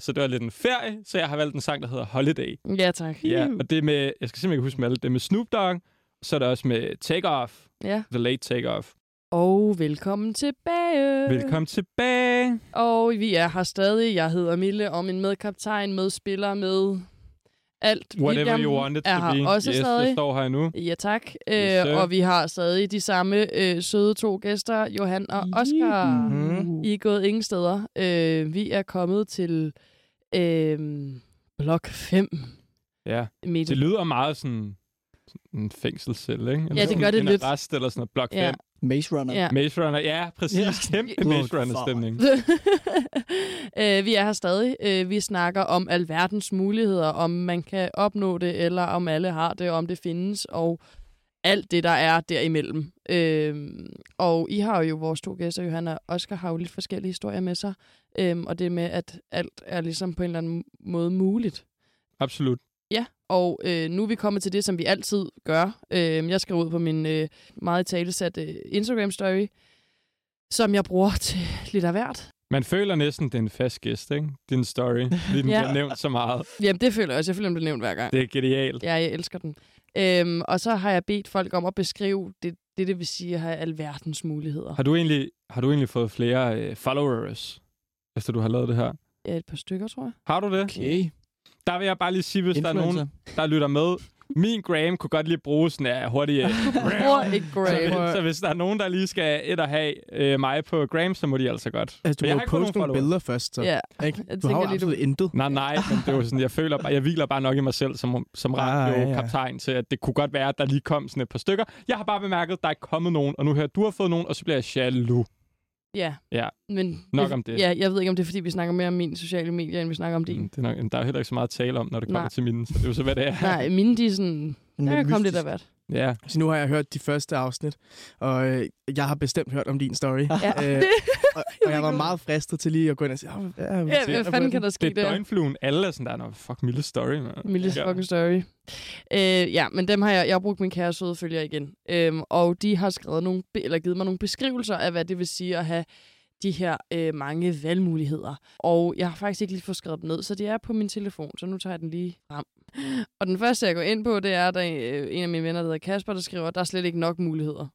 så det var lidt en ferie, så jeg har valgt en sang, der hedder Holiday. Ja, tak. Ja, og det er med, jeg skal simpelthen ikke huske med alle, det er med Snoop Dogg, så er det også med Take Off, Ja. The Late Take Off. Og velkommen tilbage. Velkommen tilbage. Og vi er her stadig. Jeg hedder Mille, og min medkaptajn, medspiller med alt. Whatever William you want it er to her be. også yes, stadig. jeg står her nu. Ja, tak. Yes, Øh, og vi har stadig de samme øh, søde to gæster, Johan og Oscar. Mhm. I er gået ingen steder. Øh, vi er kommet til øh, blok 5. Ja, Medie. det lyder meget sådan en fængselscelle, ikke? Eller Ja, det sådan gør det en lidt. arrest eller sådan noget. Blok 5. Ja. Maze Runner. Ja. Maze Runner, ja, præcis. Ja. Kæmpe Maze Runner-stemning. øh, vi er her stadig. Øh, vi snakker om alverdens muligheder, om man kan opnå det, eller om alle har det, og om det findes, og alt det, der er derimellem. Øh, og I har jo vores to gæster, Johanna og Oscar, har jo lidt forskellige historier med sig. Øh, og det med, at alt er ligesom på en eller anden måde muligt. Absolut. Ja, og øh, nu er vi kommet til det, som vi altid gør. Øh, jeg skriver ud på min øh, meget talesatte Instagram-story, som jeg bruger til lidt af hvert. Man føler næsten, det er en fast gæst, ikke? Din story. Fordi den ja. bliver nævnt så meget. Jamen, det føler jeg også. Jeg føler, den bliver nævnt hver gang. Det er genialt. Ja, jeg elsker den. Øhm, og så har jeg bedt folk om at beskrive det, det, det vil sige at have alverdens muligheder. Har du egentlig, har du egentlig fået flere øh, followers, efter du har lavet det her? Ja, et par stykker, tror jeg. Har du det? Okay. Der vil jeg bare lige sige, hvis der er Influencer. nogen, der lytter med. Min Graham kunne godt lige bruge sådan en hurtig... øh, ikke så, Graham. hvis, så hvis der er nogen, der lige skal et og have øh, mig på Graham, så må de altså godt. Altså, du må har jo poste nogle billeder først, så. Ja, Ikke? jeg Du har jo lige, du- absolut intet. Nej, nej, men det er jo sådan, jeg føler bare, jeg hviler bare nok i mig selv som, som Ah, ja, ja. radiokaptajn til, at det kunne godt være, at der lige kom sådan et par stykker. Jeg har bare bemærket, at der er kommet nogen, og nu at du har fået nogen, og så bliver jeg jaloux. Ja. Ja. Men, Nok om det. Ja, jeg ved ikke, om det er, fordi vi snakker mere om mine sociale medier, end vi snakker om dine. Mm, Det er nok, der er jo heller ikke så meget at tale om, når det kommer Nej. til mine, så det er jo så, hvad det er. Nej, mine de er sådan... Der kan komme lidt af hvert. Ja, Så nu har jeg hørt de første afsnit, og øh, jeg har bestemt hørt om din story. Ja. Øh, og, og jeg var meget fristet til lige at gå ind og sige, oh, ja, ja, hvad fanden kan der ske det er der? døgnfluen. Alle er sådan der, Nå, fuck, Milles story, man. Milles Ja. fucking story. Øh, ja, men dem har jeg, jeg har brugt min kære søde følger igen. Øhm, og de har skrevet nogle, eller givet mig nogle beskrivelser af, hvad det vil sige at have de her øh, mange valgmuligheder. Og jeg har faktisk ikke lige fået skrevet dem ned, så de er på min telefon, så nu tager jeg den lige frem. Og den første, jeg går ind på, det er, der er øh, en af mine venner, der hedder Kasper, der skriver, der er slet ikke nok muligheder. Og,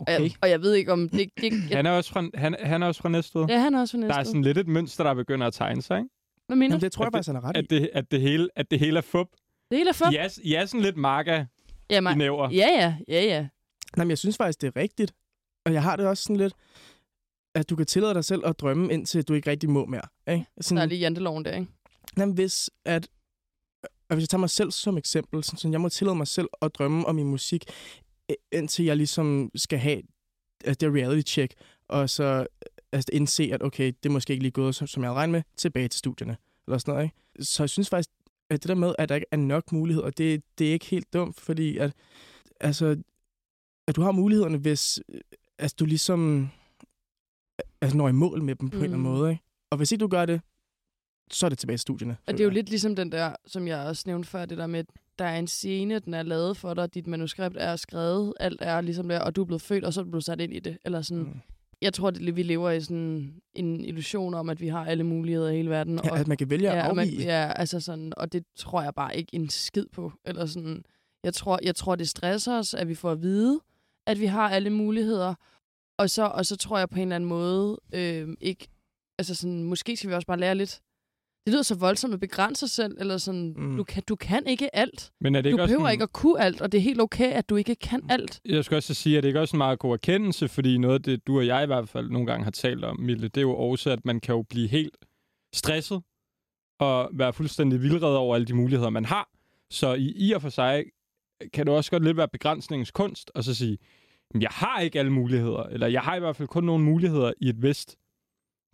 Okay. jeg, og jeg ved ikke, om det... det jeg, Han er også fra, han, han er også fra Næstved. ja, han er også fra Der næste. er sådan lidt et mønster, der begynder at tegne sig, ikke? Hvad mener Jamen, du? det tror jeg At det- faktisk, han er ret i. At det, at det, hele, at det hele er fup. Det hele er fup. I I er sådan lidt marker Ja, i man, næver. ja, ja, ja, ja. Nej, men jeg synes faktisk, det er rigtigt. Og jeg har det også sådan lidt, at du kan tillade dig selv at drømme, indtil du ikke rigtig må mere. Ikke? Der er Sådan, lige janteloven der, ikke? jamen, hvis, at, og hvis jeg tager mig selv som eksempel, sådan, sådan, jeg må tillade mig selv at drømme om min musik, øh, indtil jeg ligesom skal have altså, det reality check, og så altså, indse, at okay, det er måske ikke lige gået, som, som jeg havde regnet med, tilbage til studierne. eller sådan noget, ikke? Så jeg synes faktisk, at det der med, at der ikke er nok muligheder, det, det er ikke helt dumt, fordi at, altså, at du har mulighederne, hvis altså, du ligesom altså, når i mål med dem på mm. en eller anden Mm. måde. Ikke? Og hvis ikke du gør det, så er det tilbage i studierne. Og det er jo lidt ligesom den der, som jeg også nævnte før, det der med, at der er en scene, den er lavet for dig, dit manuskript er skrevet, alt er ligesom der, og du er blevet født, og så er du blevet sat ind i det. Eller sådan, Mm. Jeg tror, det, vi lever i sådan en illusion om, at vi har alle muligheder i hele verden. Ja, og, at man kan vælge at ja, afvige. man, ja, altså sådan, og det tror jeg bare ikke en skid på. Eller sådan, jeg tror, jeg tror, det stresser os, at vi får at vide, at vi har alle muligheder. Og så, og så tror jeg på en eller anden måde øh, ikke... Altså sådan, måske skal vi også bare lære lidt... Det lyder så voldsomt at begrænse sig selv, eller sådan, Mm. du, kan, du kan ikke alt. Men er det Du ikke også behøver en, ikke at kunne alt, og det er helt okay, at du ikke kan alt. Jeg skal også sige, at det ikke også en meget god erkendelse, fordi noget af det, du og jeg i hvert fald nogle gange har talt om, Mille, det er jo også, at man kan jo blive helt stresset og være fuldstændig vildred over alle de muligheder, man har. Så i, i og for sig kan det også godt lidt være begrænsningens kunst, og så sige, "Men jeg har ikke alle muligheder, eller jeg har i hvert fald kun nogle muligheder i et vist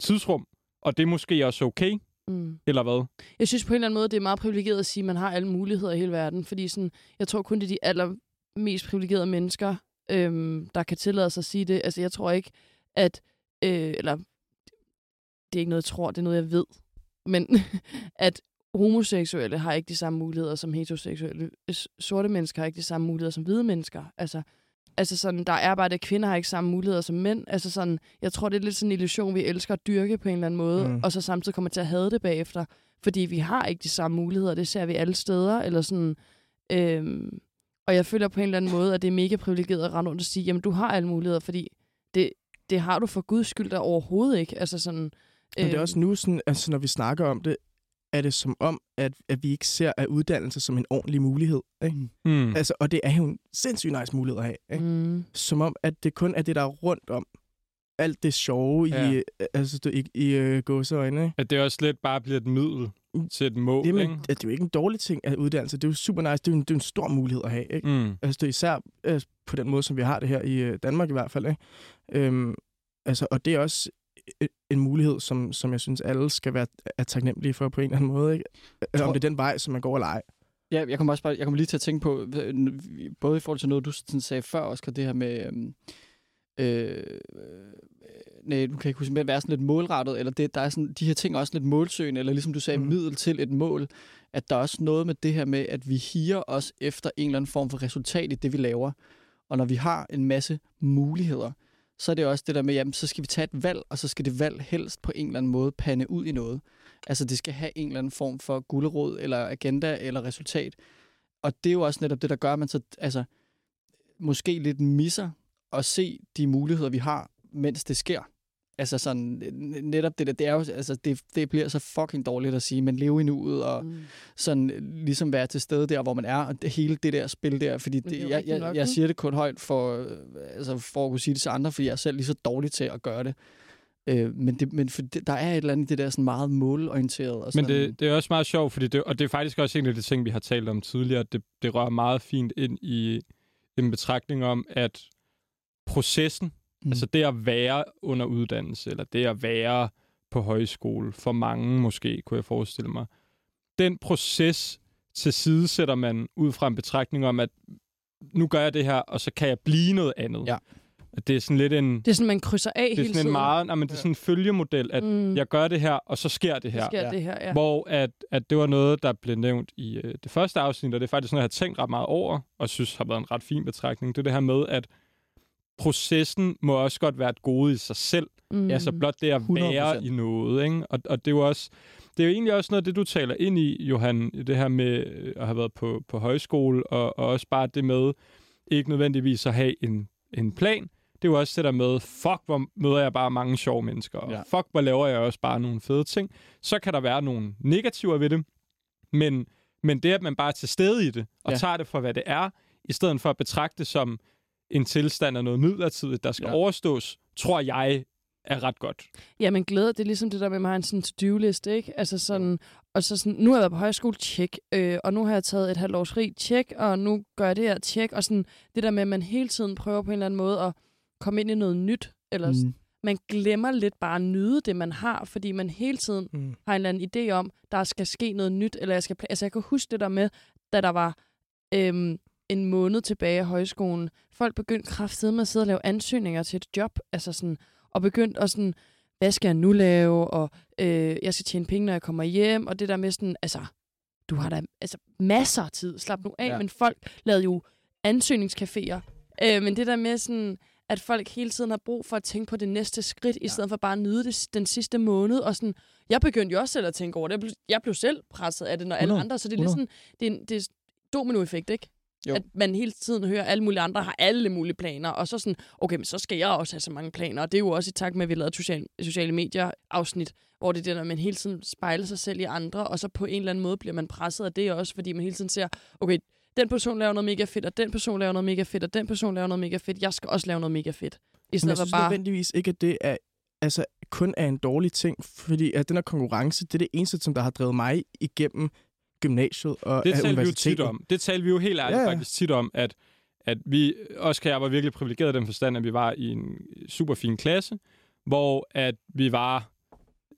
tidsrum, og det er måske også okay, Mm. eller hvad? Jeg synes på en eller anden måde, det er meget privilegeret at sige, at man har alle muligheder i hele verden. Fordi sådan, jeg tror kun, det er de allermest privilegerede mennesker, øhm, der kan tillade sig at sige det. Altså, jeg tror ikke, at... Øh, eller, det er ikke noget, jeg tror, det er noget, jeg ved. Men at homoseksuelle har ikke de samme muligheder som heteroseksuelle. Sorte mennesker har ikke de samme muligheder som hvide mennesker. Altså, altså sådan, der er bare det, at kvinder har ikke samme muligheder som mænd. Altså sådan, jeg tror, det er lidt sådan en illusion, vi elsker at dyrke på en eller anden måde, Mm. og så samtidig kommer til at have det bagefter. Fordi vi har ikke de samme muligheder, det ser vi alle steder, eller sådan... Øhm, og jeg føler på en eller anden måde, at det er mega privilegeret at rende rundt og sige, jamen du har alle muligheder, fordi det, det har du for guds skyld der overhovedet ikke. Altså sådan... Men det er øhm, også nu, sådan, altså, når vi snakker om det, er det som om, at, at vi ikke ser af uddannelse som en ordentlig mulighed. Ikke? Hmm. Altså, og det er jo en sindssygt nice mulighed at have. Ikke? Mm. Som om, at det kun er det, der er rundt om. Alt det sjove Ja. i, altså, du, i, i øh, gåseøjne. Ikke? At det også lidt bare bliver et middel til et mål, Jamen, ikke? det er jo ikke en dårlig ting af uddannelse. Det er jo super nice. Det er jo en, det er en stor mulighed at have. Ikke? Mm. Altså, det er især øh, på den måde, som vi har det her i øh, Danmark i hvert fald. Ikke? Øhm, altså, og det er også en mulighed, som, som jeg synes, alle skal være er taknemmelige for på en eller anden måde. Ikke? Eller Tror- om det er den vej, som man går eller ej. Ja, jeg kommer også bare, jeg kommer lige til at tænke på, øh, både i forhold til noget, du sådan sagde før, Oscar, det her med, øhm, øh, øh, nej, du kan ikke huske, med at være sådan lidt målrettet, eller det, der er sådan, de her ting også lidt målsøgende, eller ligesom du sagde, mm. middel til et mål, at der er også noget med det her med, at vi higer os efter en eller anden form for resultat i det, vi laver. Og når vi har en masse muligheder, så er det også det der med, jamen, så skal vi tage et valg, og så skal det valg helst på en eller anden måde pande ud i noget. Altså, det skal have en eller anden form for gulderod, eller agenda, eller resultat. Og det er jo også netop det, der gør, at man så altså, måske lidt misser at se de muligheder, vi har, mens det sker. Altså sådan, netop det der, det er jo, altså det, det bliver så fucking dårligt at sige, men leve i nuet og Mm. sådan ligesom være til stede der, hvor man er, og det, hele det der spil der, fordi det det, jeg, jeg, nok, jeg siger det kun højt for, øh, altså for at kunne sige det til andre, fordi jeg er selv lige så dårlig til at gøre det. Øh, men det, men for det, der er et eller andet i det der sådan meget målorienteret. Og Men sådan, det, det er også meget sjovt, fordi det, og det er faktisk også en af de ting, vi har talt om tidligere. Det, det rører meget fint ind i en betragtning om, at processen, mm. altså det at være under uddannelse, eller det at være på højskole, for mange måske, kunne jeg forestille mig, den proces til side sætter man ud fra en betragtning om, at nu gør jeg det her, og så kan jeg blive noget andet. Ja. At det er sådan lidt en... Det er sådan, man krydser af Det er hele sådan en tiden. meget... Nej, men det er sådan en følgemodel, at mm. jeg gør det her, og så sker det her. Så sker Ja. det her, ja. Hvor at, at det var noget, der blev nævnt i øh, det første afsnit, og det er faktisk noget, jeg har tænkt ret meget over, og synes har været en ret fin betragtning. Det er det her med, at processen må også godt være et gode i sig selv. Mm. Altså blot det at 100%. være i noget. Ikke? Og, og det er jo også... Det er jo egentlig også noget af det, du taler ind i, Johan, det her med øh, at have været på, på højskole, og, og også bare det med ikke nødvendigvis at have en, en plan. Det er jo også det der med, fuck, hvor møder jeg bare mange sjove mennesker, og Ja. fuck, hvor laver jeg også bare nogle fede ting. Så kan der være nogle negativer ved det, men, men det, at man bare er til stede i det, og ja. tager det for, hvad det er, i stedet for at betragte det som en tilstand af noget midlertidigt, der skal Ja. overstås, tror jeg er ret godt. Ja, men glæder, det er ligesom det der med, at man har en sådan to-do-liste, ikke? Altså sådan, og så sådan, nu har jeg været på højskole, tjek, øh, og nu har jeg taget et halvt års fri, tjek, og nu gør jeg det her, tjek, og sådan det der med, at man hele tiden prøver på en eller anden måde at komme ind i noget nyt, eller mm. man glemmer lidt bare at nyde det, man har, fordi man hele tiden Mm. har en eller anden idé om, der skal ske noget nyt, eller jeg skal... pla- Altså, jeg kan huske det der med, da der var øhm, en måned tilbage af højskolen. Folk begyndte kraftigt med at sidde og lave ansøgninger til et job, altså sådan, og begyndte at sådan, hvad skal jeg nu lave, og øh, jeg skal tjene penge, når jeg kommer hjem, og det der med sådan, altså, du har da altså, masser af tid, slap nu af, Ja. men folk lavede jo ansøgningscaféer. Øh, men det der med sådan, at folk hele tiden har brug for at tænke på det næste skridt, ja. i stedet for bare at nyde det den sidste måned. Og sådan, jeg begyndte jo også selv at tænke over det. Jeg blev, jeg blev selv presset af det, når alle 100. andre. Så det er lidt 100. sådan, det er, det er dominoeffekt, ikke? Jo. At man hele tiden hører, at alle mulige andre har alle mulige planer, og så sådan, okay, men så skal jeg også have så mange planer. Og det er jo også i takt med, at vi lavede sociale medier afsnit, hvor det er det, når man hele tiden spejler sig selv i andre, og så på en eller anden måde bliver man presset af det også, fordi man hele tiden ser, okay, den person laver noget mega fedt, og den person laver noget mega fedt, og den person laver noget mega fedt. Jeg skal også lave noget mega fedt. I Men stedet jeg for synes bare... nødvendigvis ikke, at det er, altså, kun er en dårlig ting, fordi at den her konkurrence, det er det eneste, som der har drevet mig igennem gymnasiet og Det af talte vi jo tit om. Det talte vi jo helt ærligt Ja, faktisk tit om, at, at vi, Oscar og jeg var virkelig privilegeret i den forstand, at vi var i en super fin klasse, hvor at vi var,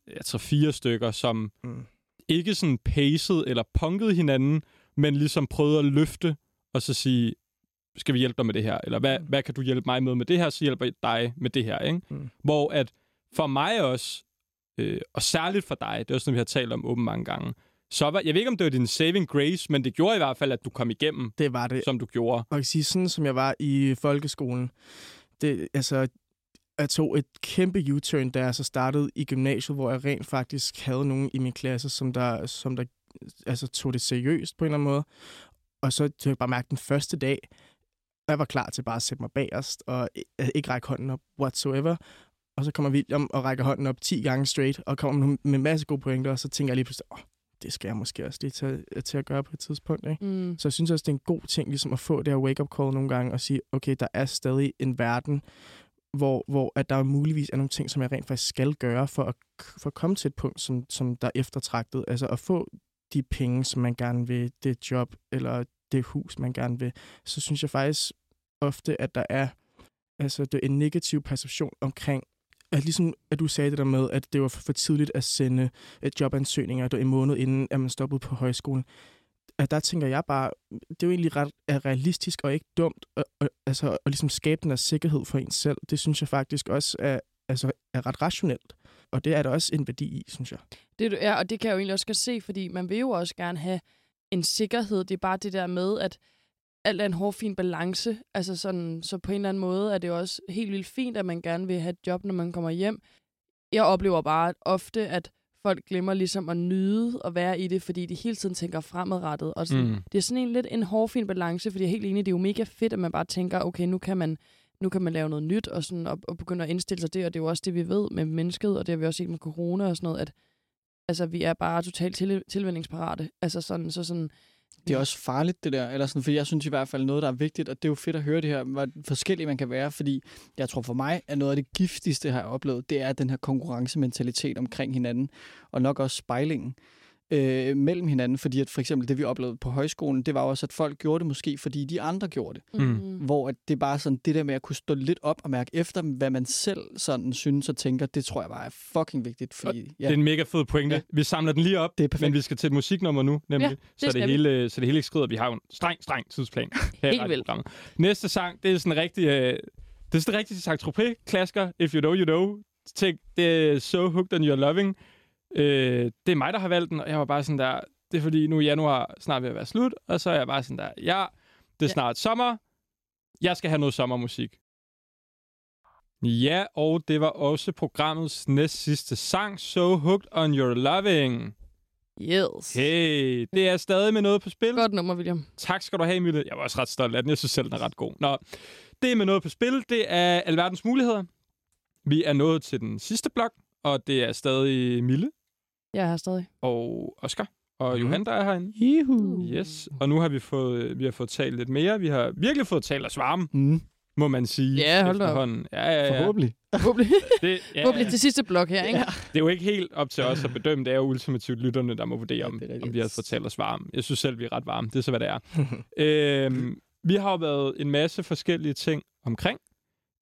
jeg tror, fire stykker, som Mm. ikke sådan pacede eller punkede hinanden, men ligesom prøvede at løfte og så sige, skal vi hjælpe dig med det her? Eller hvad, Mm. hvad kan du hjælpe mig med med det her, så hjælper jeg dig med det her. Ikke? Mm. Hvor at for mig også, øh, og særligt for dig, det er også noget, vi har talt om åben mange gange, så var, jeg ved ikke, om det var din saving grace, men det gjorde i hvert fald, at du kom igennem, Det var det. som du gjorde. Og jeg kan sige, sådan som jeg var i folkeskolen, det, altså, jeg tog et kæmpe U-turn, da jeg så startede i gymnasiet, hvor jeg rent faktisk havde nogen i min klasse, som der, som der altså, tog det seriøst på en eller anden måde. Og så tog jeg bare mærke den første dag, jeg var klar til bare at sætte mig bagerst, og i- ikke række hånden op whatsoever. Og så kommer William og rækker hånden op 10 gange straight, og kommer med en masse gode pointer, og så tænker jeg lige pludselig, åh, det skal jeg måske også lige tage, til at gøre på et tidspunkt. Ikke? Mm. Så jeg synes også, det er en god ting ligesom at få det her wake-up call nogle gange og sige, okay, der er stadig en verden, hvor, hvor at der muligvis er nogle ting, som jeg rent faktisk skal gøre for at, for at komme til et punkt, som, som der er eftertragtet. Altså at få de penge, som man gerne vil, det job eller det hus, man gerne vil. Så synes jeg faktisk ofte, at der er altså, det er en negativ perception omkring, at ligesom at du sagde det der med, at det var for, tidligt at sende øh, jobansøgninger, en måned inden, at man stoppede på højskolen at der tænker jeg bare, det er jo egentlig ret er realistisk og ikke dumt at, at, altså, at ligesom skabe den her sikkerhed for en selv. Det synes jeg faktisk også er, altså, er ret rationelt. Og det er der også en værdi i, synes jeg. Det du er, og det kan jeg jo egentlig også godt se, fordi man vil jo også gerne have en sikkerhed. Det er bare det der med, at alt er en hård, fin balance. Altså sådan, så på en eller anden måde er det jo også helt vildt fint, at man gerne vil have et job, når man kommer hjem. Jeg oplever bare ofte, at folk glemmer ligesom at nyde at være i det, fordi de hele tiden tænker fremadrettet. Og sådan, Mm. det er sådan en lidt en hårfin balance, fordi jeg er helt enig, det er jo mega fedt, at man bare tænker, okay, nu kan man, nu kan man lave noget nyt, og, sådan, og, og begynde at indstille sig det, og det er jo også det, vi ved med mennesket, og det har vi også set med corona og sådan noget, at altså, vi er bare totalt til, tilvændingsparate. Altså sådan, så sådan, det er også farligt, det der. Eller sådan, for jeg synes i hvert fald noget, der er vigtigt, og det er jo fedt at høre det her, hvor forskellige man kan være, fordi jeg tror for mig, at noget af det giftigste, jeg har oplevet, det er den her konkurrencementalitet omkring hinanden, og nok også spejlingen øh, mellem hinanden, fordi at for eksempel det, vi oplevede på højskolen, det var også, at folk gjorde det måske, fordi de andre gjorde det. Mm. mm. Hvor at det er bare sådan, det der med at kunne stå lidt op og mærke efter, hvad man selv sådan synes og tænker, det tror jeg bare er fucking vigtigt, fordi Det ja, er en mega fed pointe. Ja. Vi samler den lige op, det er perfekt. men vi skal til et musiknummer nu, nemlig. Ja, det så, det hele, så det hele ikke skrider. Vi har jo en streng, streng tidsplan. her Helt vildt. Næste sang, det er sådan en rigtig... Øh, det er sådan en rigtig saint tropez klasker If You Know, You Know. Tænk, det er So Hooked on Your Loving. Øh, det er mig, der har valgt den, og jeg var bare sådan der... Det er fordi, nu er januar snart ved at være slut, og så er jeg bare sådan der... Ja, det er Ja. snart sommer. Jeg skal have noget sommermusik. Ja, og det var også programmets næst sidste sang, So Hooked on Your Loving. Yes. Hey, det er stadig med noget på spil. Godt nummer, William. Tak skal du have, Mille. Jeg var også ret stolt af den. Jeg synes selv, den er ret god. Nå, det er med noget på spil. Det er alverdens muligheder. Vi er nået til den sidste blok, og det er stadig Mille Jeg er her stadig. og Oscar og Mhm. Johan, der er herinde. Juhu. Yes, og nu har vi fået, vi har fået talt lidt mere. Vi har virkelig fået talt os varme, Mm, må man sige. Ja, hold da op. Ja, ja, ja. forhåbentlig. Forhåbentlig. Det, ja, Forhåbentlig til sidste blok her, ikke? Ja. det er jo ikke helt op til os at bedømme. Det er jo ultimativt lytterne, der må vurdere, Ja, om, rigtigt. om vi har fået talt os varme. Jeg synes selv, vi er ret varme. Det er så, hvad det er. øhm, vi har jo været en masse forskellige ting omkring.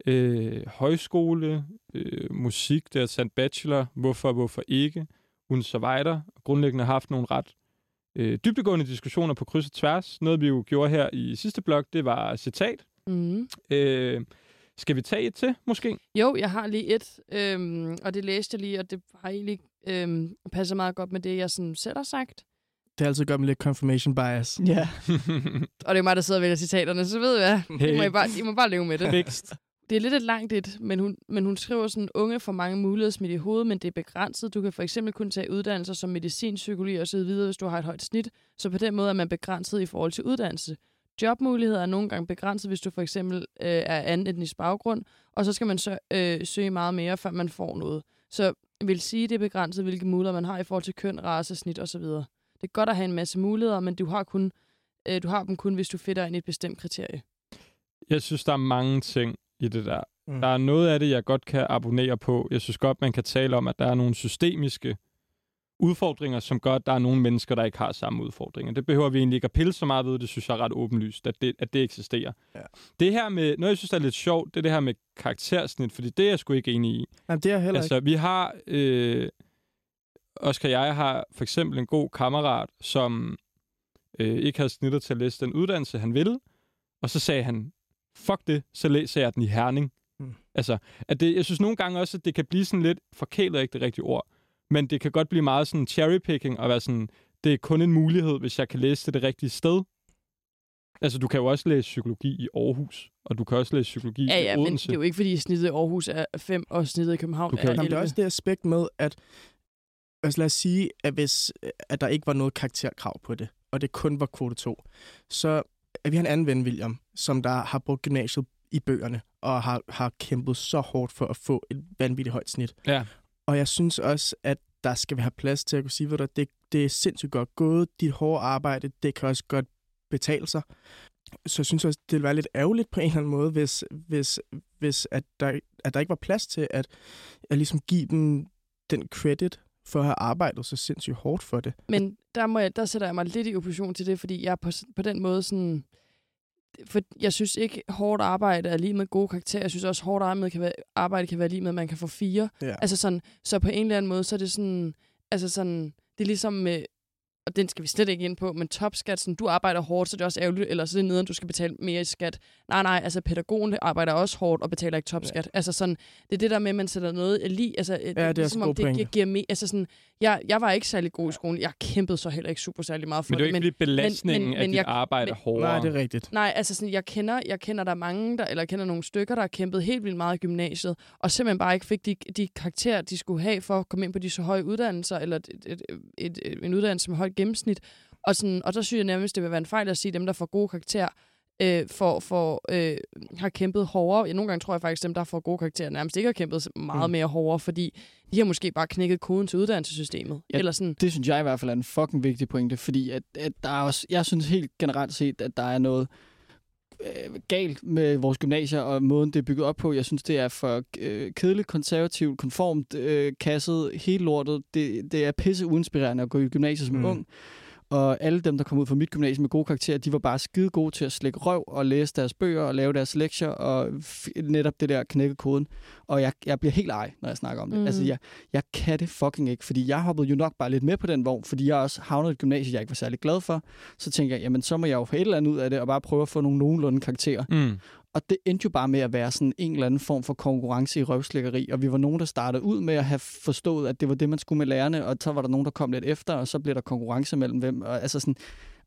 øh, højskole, øh, musik, det at tage en bachelor, hvorfor, hvorfor ikke, hun så videre. Grundlæggende har haft nogle ret øh, dybdegående diskussioner på kryds og tværs. Noget vi jo gjorde her i sidste blog, det var citat. Mm. Øh, skal vi tage et til, måske? Jo, jeg har lige et, øhm, og det læste jeg lige, og det har egentlig øhm, passet meget godt med det, jeg sådan selv har sagt. Det er altid godt med lidt confirmation bias. Ja. Og det er mig, der sidder og vælger citaterne, så ved jeg, hey. I, må I, bare, I må bare leve med det. Fikst. Det er lidt et langt et, men hun, men hun skriver sådan, unge får mange muligheder smidt i hovedet, men det er begrænset. Du kan for eksempel kun tage uddannelser som medicin, psykologi og så videre, hvis du har et højt snit. Så på den måde er man begrænset i forhold til uddannelse. Jobmuligheder er nogle gange begrænset, hvis du for eksempel øh, er anden etnisk baggrund, og så skal man så, øh, søge meget mere, før man får noget. Så vil sige, det er begrænset, hvilke muligheder man har i forhold til køn, race, snit osv. Det er godt at have en masse muligheder, men du har, kun, øh, du har dem kun, hvis du fitter ind i et bestemt kriterie. Jeg synes, der er mange ting i det der. Mm. Der er noget af det, jeg godt kan abonnere på. Jeg synes godt, man kan tale om, at der er nogle systemiske udfordringer, som gør, at der er nogle mennesker, der ikke har samme udfordringer. Det behøver vi egentlig ikke at pille så meget ved. Det synes jeg er ret åbenlyst, at det, at det eksisterer. Ja. Det her med, noget jeg synes er lidt sjovt, det er det her med karaktersnit, fordi det er jeg sgu ikke enig i. Jamen, det er heller Altså, vi har... Øh, Oscar jeg har for eksempel en god kammerat, som øh, ikke havde snittet til at læse den uddannelse, han ville. Og så sagde han, fuck det, så læser jeg den i Herning. Mm. Altså, at det, jeg synes nogle gange også, at det kan blive sådan lidt, forkælet ikke det rigtige ord, men det kan godt blive meget sådan cherrypicking og være sådan, det er kun en mulighed, hvis jeg kan læse det det rigtige sted. Altså, du kan jo også læse psykologi i Aarhus, og du kan også læse psykologi Ja, ja, i men Odense. det er jo ikke, fordi snittet i Aarhus er 5, og snittet i København Du kan jo- er Jamen, 11. der er også det aspekt med, at altså lad os sige, at hvis at der ikke var noget karakterkrav på det, og det kun var kvote 2, så at vi har en anden ven, William, som der har brugt gymnasiet i bøgerne, og har, har kæmpet så hårdt for at få et vanvittigt højt snit. Ja. Og jeg synes også, at der skal være plads til at kunne sige, at det, det er sindssygt godt gået. Dit hårde arbejde, det kan også godt betale sig. Så jeg synes også, det ville være lidt ærgerligt på en eller anden måde, hvis, hvis, hvis at, der, at der ikke var plads til at, at ligesom give dem den credit for at have arbejdet så sindssygt hårdt for det. Men der, må jeg, der sætter jeg mig lidt i opposition til det, fordi jeg på, på den måde sådan... For jeg synes ikke, hårdt arbejde er lige med gode karakterer. Jeg synes også, hårdt arbejde kan være, arbejde kan være lige med, at man kan få fire. Ja. Altså sådan, så på en eller anden måde, så er det sådan... Altså sådan, det er ligesom med... Og den skal vi slet ikke ind på, men topskat, sådan, du arbejder hårdt, så det er også ærgerligt, eller så er det nederen, du skal betale mere i skat. Nej, nej, altså pædagogen arbejder også hårdt og betaler ikke topskat. Ja. Altså sådan, det er det der med, at man sætter noget lige, altså, det, er det også som en om det giver, giver me, altså sådan, jeg, jeg var ikke særlig god i skolen. Jeg kæmpede så heller ikke super særlig meget for Men det er jo ikke, fordi belastningen men- af men dit jeg- arbejde er men- hårdere. Nej, det er rigtigt. Nej, altså sådan, jeg kender, jeg kender der mange, der, eller jeg kender nogle stykker, der har kæmpet helt vildt meget i gymnasiet, og simpelthen bare ikke fik de, de karakterer, de skulle have for at komme ind på de så høje uddannelser, eller et, et, et, et, en uddannelse med højt gennemsnit. Og, sådan, og der synes jeg nærmest, det vil være en fejl at sige, at dem, der får gode karakterer, øh, for, for, øh, har kæmpet hårdere. Ja, nogle gange tror jeg faktisk, at dem, der får gode karakterer, nærmest ikke har kæmpet meget Mm. mere hårdere, fordi de har måske bare knækket koden til uddannelsessystemet. Ja. Eller sådan, Det synes jeg i hvert fald er en fucking vigtig pointe, fordi at, at der er også, jeg synes helt generelt set, at der er noget øh, galt med vores gymnasier og måden, det er bygget op på. Jeg synes, det er for øh, kedeligt, konservativt, konformt, øh, kasset, helt lortet. Det, det er pisse uinspirerende at gå i gymnasiet som Mm. ung. Og alle dem, der kom ud fra mit gymnasium med gode karakterer, de var bare skide gode til at slække røv og læse deres bøger og lave deres lektier og f- netop det der knække koden. Og jeg, jeg bliver helt ej, når jeg snakker om det. Mhm. Mm. Altså, jeg, jeg kan det fucking ikke, fordi jeg hoppede jo nok bare lidt med på den vogn, fordi jeg også havnede i et gymnasie, jeg ikke var særlig glad for. Så tænker jeg, jamen så må jeg jo få et eller andet ud af det, og bare prøve at få nogle nogenlunde karakterer. Mm. Og det endte jo bare med at være sådan en eller anden form for konkurrence i røvslækkeri, og vi var nogen, der startede ud med at have forstået, at det var det, man skulle med lærerne, og så var der nogen, der kom lidt efter, og så blev der konkurrence mellem hvem. Og altså sådan,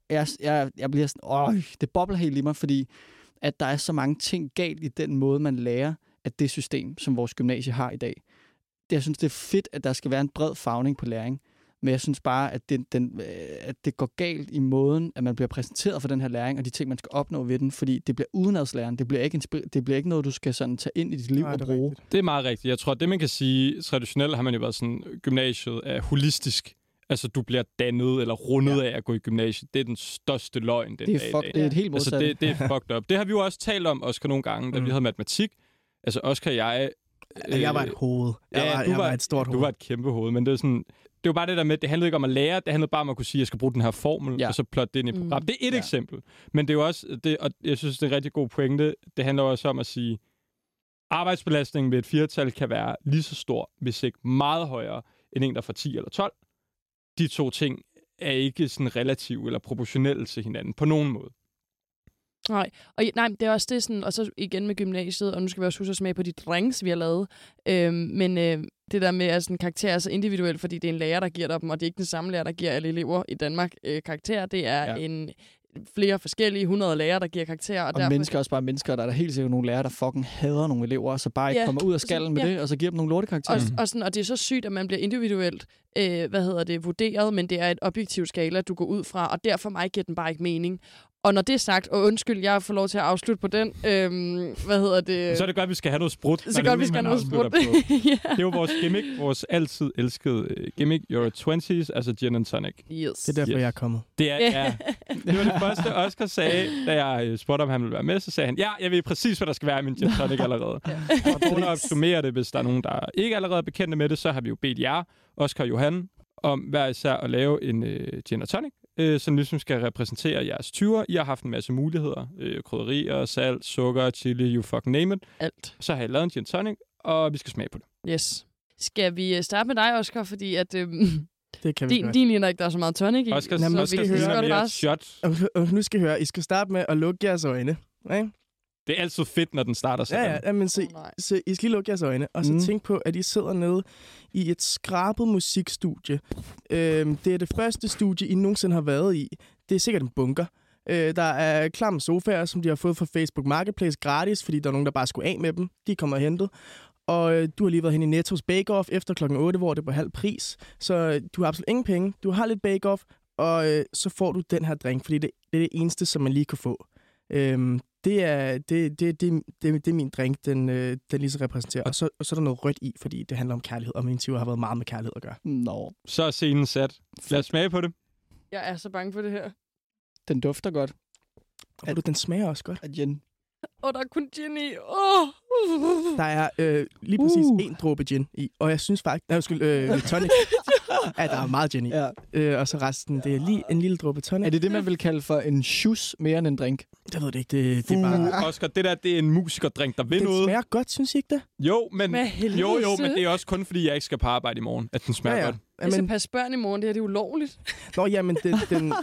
jeg, jeg, jeg bliver sådan, åh, det bobler helt i mig, fordi at der er så mange ting galt i den måde, man lærer af det system, som vores gymnasie har i dag. Det, jeg synes, det er fedt, at der skal være en bred fagning på læring. Men jeg synes bare, at det, den, øh, at det går galt i måden, at man bliver præsenteret for den her læring, og de ting, man skal opnå ved den, fordi det bliver udenadslæren. Det bliver ikke, det bliver ikke noget, du skal sådan tage ind i dit liv Nej, og det er bruge. rigtigt. Det er meget rigtigt. Jeg tror, at det man kan sige, traditionelt har man jo været sådan, gymnasiet er holistisk. Altså, du bliver dannet eller rundet ja. af at gå i gymnasiet. Det er den største løgn den Det er, dag i fuck, dag. det er et helt Altså, modsatte. det, det er fucked up. Det har vi jo også talt om, Oscar, nogle gange, da mm. Vi havde matematik. Altså, Oscar og jeg... Øh, jeg var et hoved. Jeg, ja, var, du jeg var- var et stort Du hoved. var et kæmpe hoved, men det er sådan... Det var bare det der med, det handlede ikke om at lære, det handlede bare om at kunne sige, at jeg skal bruge den her formel, ja. Og så plotte det ind i et Mm. program. Det er et Ja. eksempel. Men det er jo også, det, og jeg synes, det er en rigtig god pointe, det handler også om at sige, arbejdsbelastningen ved et firtal kan være lige så stor, hvis ikke meget højere, end en, der får 10 eller 12. De to ting er ikke sådan relative eller proportionelle til hinanden på nogen måde. Nej, og nej, det er også det sådan, og så igen med gymnasiet, og nu skal vi også huske at smage på de drinks, vi har lavet. Øhm, men øh, det der med, at sådan, karakterer er så individuelt, fordi det er en lærer, der giver dem, og det er ikke den samme lærer, der giver alle elever i Danmark øh, karakterer. Det er Ja. en flere forskellige 100 lærere, der giver karakterer. Og, Og derfor... mennesker er også bare mennesker. Der er der helt sikkert nogle lærere, der fucking hader nogle elever, og så bare ikke Ja. kommer ud af skallen med Ja. det, og så giver dem nogle lortekarakterer. Og, og, sådan, og det er så sygt, at man bliver individuelt øh, hvad hedder det, vurderet, men det er et objektivt skala, du går ud fra, og derfor for mig giver den bare ikke mening. Og når det er sagt, og undskyld, jeg får lov til at afslutte på den, øhm, hvad hedder det? Så er det godt, at vi skal have noget sprut. så godt, vi skal have noget sprudt. Det ja. er jo vores gimmick, vores altid elskede øh, gimmick, Your 20s, altså gin and tonic. Yes. Det er derfor, Yes. jeg er kommet. Det er, ja. det var det første, Oscar sagde, da jeg øh, spurgte, om han ville være med. Så sagde han, ja, jeg ved præcis, hvad der skal være i min gin tonic allerede. Og for at opsummere det, hvis der er nogen, der ikke allerede er bekendte med det, så har vi jo bedt jer, Oscar og Johan, om hver især at lave en øh, gin og tonic, øh, som ligesom skal repræsentere jeres 20'er. I har haft en masse muligheder. Øh, krydderier, salt, sukker, chili, you fucking name it. Alt. Så har jeg lavet en gin tonic, og vi skal smage på det. Yes. Skal vi øh, starte med dig, Oscar, fordi at, øhm, Det kan vi din, godt. din ligner ikke, der er så meget tonic i. Oscar, Jamen, Oscar vi skal høre- mere shot. Og, og nu skal I høre, I skal starte med at lukke jeres øjne. Ikke? Det er altid fedt, når den starter sådan. Ja, ja, ja, men nej. så I skal lige lukke jeres øjne, og så Mm. tænk på, at I sidder nede i et skrabet musikstudie. Øhm, det er det første studie, I nogensinde har været i. Det er sikkert en bunker. Øh, der er klamme sofaer, som de har fået fra Facebook Marketplace gratis, fordi der er nogen, der bare skulle af med dem. De kommer og hentet. Og øh, du har lige været hen i Nettos Bake-Off efter klokken 8, hvor det er på halv pris. Så øh, du har absolut ingen penge. Du har lidt Bake-Off, og øh, så får du den her drink, fordi det, det er det eneste, som man lige kan få. Øhm, det, er, det, det, det, det, det er min drink, den, øh, den lige så repræsenterer. Og så, og så er der noget rødt i, fordi det handler om kærlighed, og min 20 har været meget med kærlighed at gøre. Nå, Så er scenen sat. Lad os smage på det. Jeg er så bange for det her. den dufter godt Og du, den smager også godt. af gin. Åh, der er kun gin i. Åh. Der er øh, lige præcis Uh. en dråbe gin i, og jeg synes faktisk... Nej, undskyld, øh, tonic. ja, der er meget i. Ja. Øh, og så resten, det er lige en lille dråbe tonic. Er det det, man vil kalde for en shoes mere end en drink? Det ved jeg ikke, det, det er bare... Oscar, det der, det er en musikerdrink, der vil Den noget. smager godt, synes I ikke det? Jo, men, jo, jo, men det er også kun, fordi jeg ikke skal på arbejde i morgen, at den smager ja, ja. godt. Jamen, passe børn i morgen. Det her det er ulovligt. nå, jamen, den, den,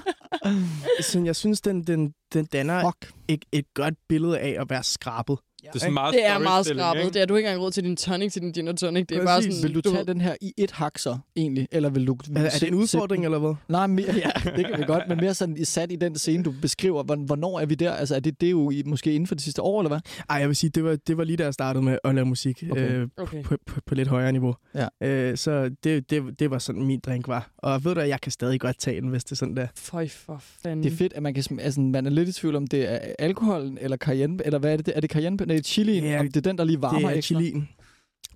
sådan, jeg synes, den, den, den danner Fuck. et, et godt billede af at være skrabet. Det er sådan meget Det er meget skrabet. ikke? Det er du ikke engang råd til din tonic, til din gin og tonic. Det er bare sådan... Vil du tage ved- den her i et hak så, egentlig? Eller vil du... Er, er det en udfordring, eller hvad? Nej, mere, ja, det kan vi godt, men mere sådan i- sat i den scene, du beskriver. Hvor- Hvornår er vi der? Altså, er det, det er jo i, måske inden for det sidste år, eller hvad? Ej, jeg vil sige, det var, det var lige da jeg startede med at lave musik Okay. øh, Okay. på, på, på lidt højere niveau. Ja. Øh, så det, det, det var sådan, min drink var. Og ved du, at jeg kan stadig godt tage den, hvis det er sådan der. Føj for fanden. Det er fedt, at man kan... Altså, man er lidt i tvivl om, det er alkoholen eller cayenne, eller hvad er det? Er det cayenne? Det er chilien. Ja, om det er den, der lige varmer det er ekstra. chilien.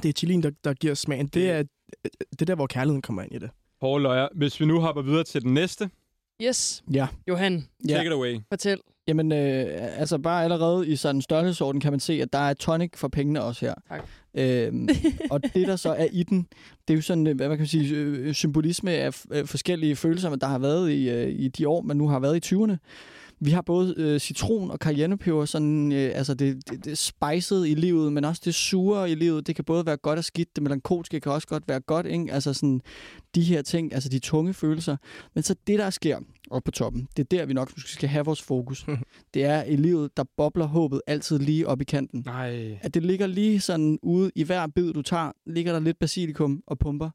Det er chilien, der, der giver smagen. Det er, det er der, hvor kærligheden kommer ind i det. Hårde løjer. Hvis vi nu hopper videre til den næste, Yes. Ja. Johan, Ja. take it away. fortæl. Jamen, øh, altså bare allerede i sådan en størrelsesorden kan man se, at der er tonic for pengene også her. Tak. Øhm, og det, der så er i den, det er jo sådan, øh, hvad man kan sige, øh, symbolisme af øh, forskellige følelser, der har været i, i de år, man nu har været i 20'erne. Vi har både øh, citron og cayennepeber, sådan, øh, altså det, det, det spiced i livet, men også det sure i livet. Det kan både være godt og skidt. Det melankolske kan også godt være godt, ikke? Altså sådan de her ting, altså de tunge følelser. Men så det, der sker oppe på toppen, det er der, vi nok skal have vores fokus. det er i livet, der bobler håbet altid lige op i kanten. Nej. At det ligger lige sådan ude i hver bid, du tager, ligger der lidt basilikum og pumper,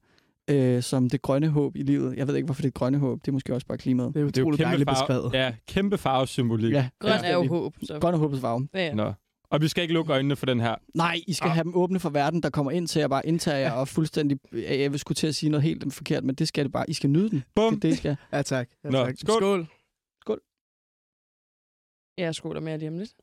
øh, som det grønne håb i livet. Jeg ved ikke, hvorfor det er grønne håb. Det er måske også bare klimaet. Det er Det er jo kæmpe dejligt farve, beskrevet. ja, kæmpe farvesymbolik. Ja, Grøn er jo håb. Så. Grøn og håbets farve. Ja, ja. Nå. Og vi skal ikke lukke øjnene for den her. Nej, I skal Ah. have dem åbne for verden, der kommer ind til jer, bare indtager jer og fuldstændig... ja, Jeg vil skulle til at sige noget helt forkert, men det skal det bare. I skal nyde den. Bum! Det er det, I skal. Ja, tak. Ja, Nå, tak. skål. skål. Jeg skoler med lige om lidt.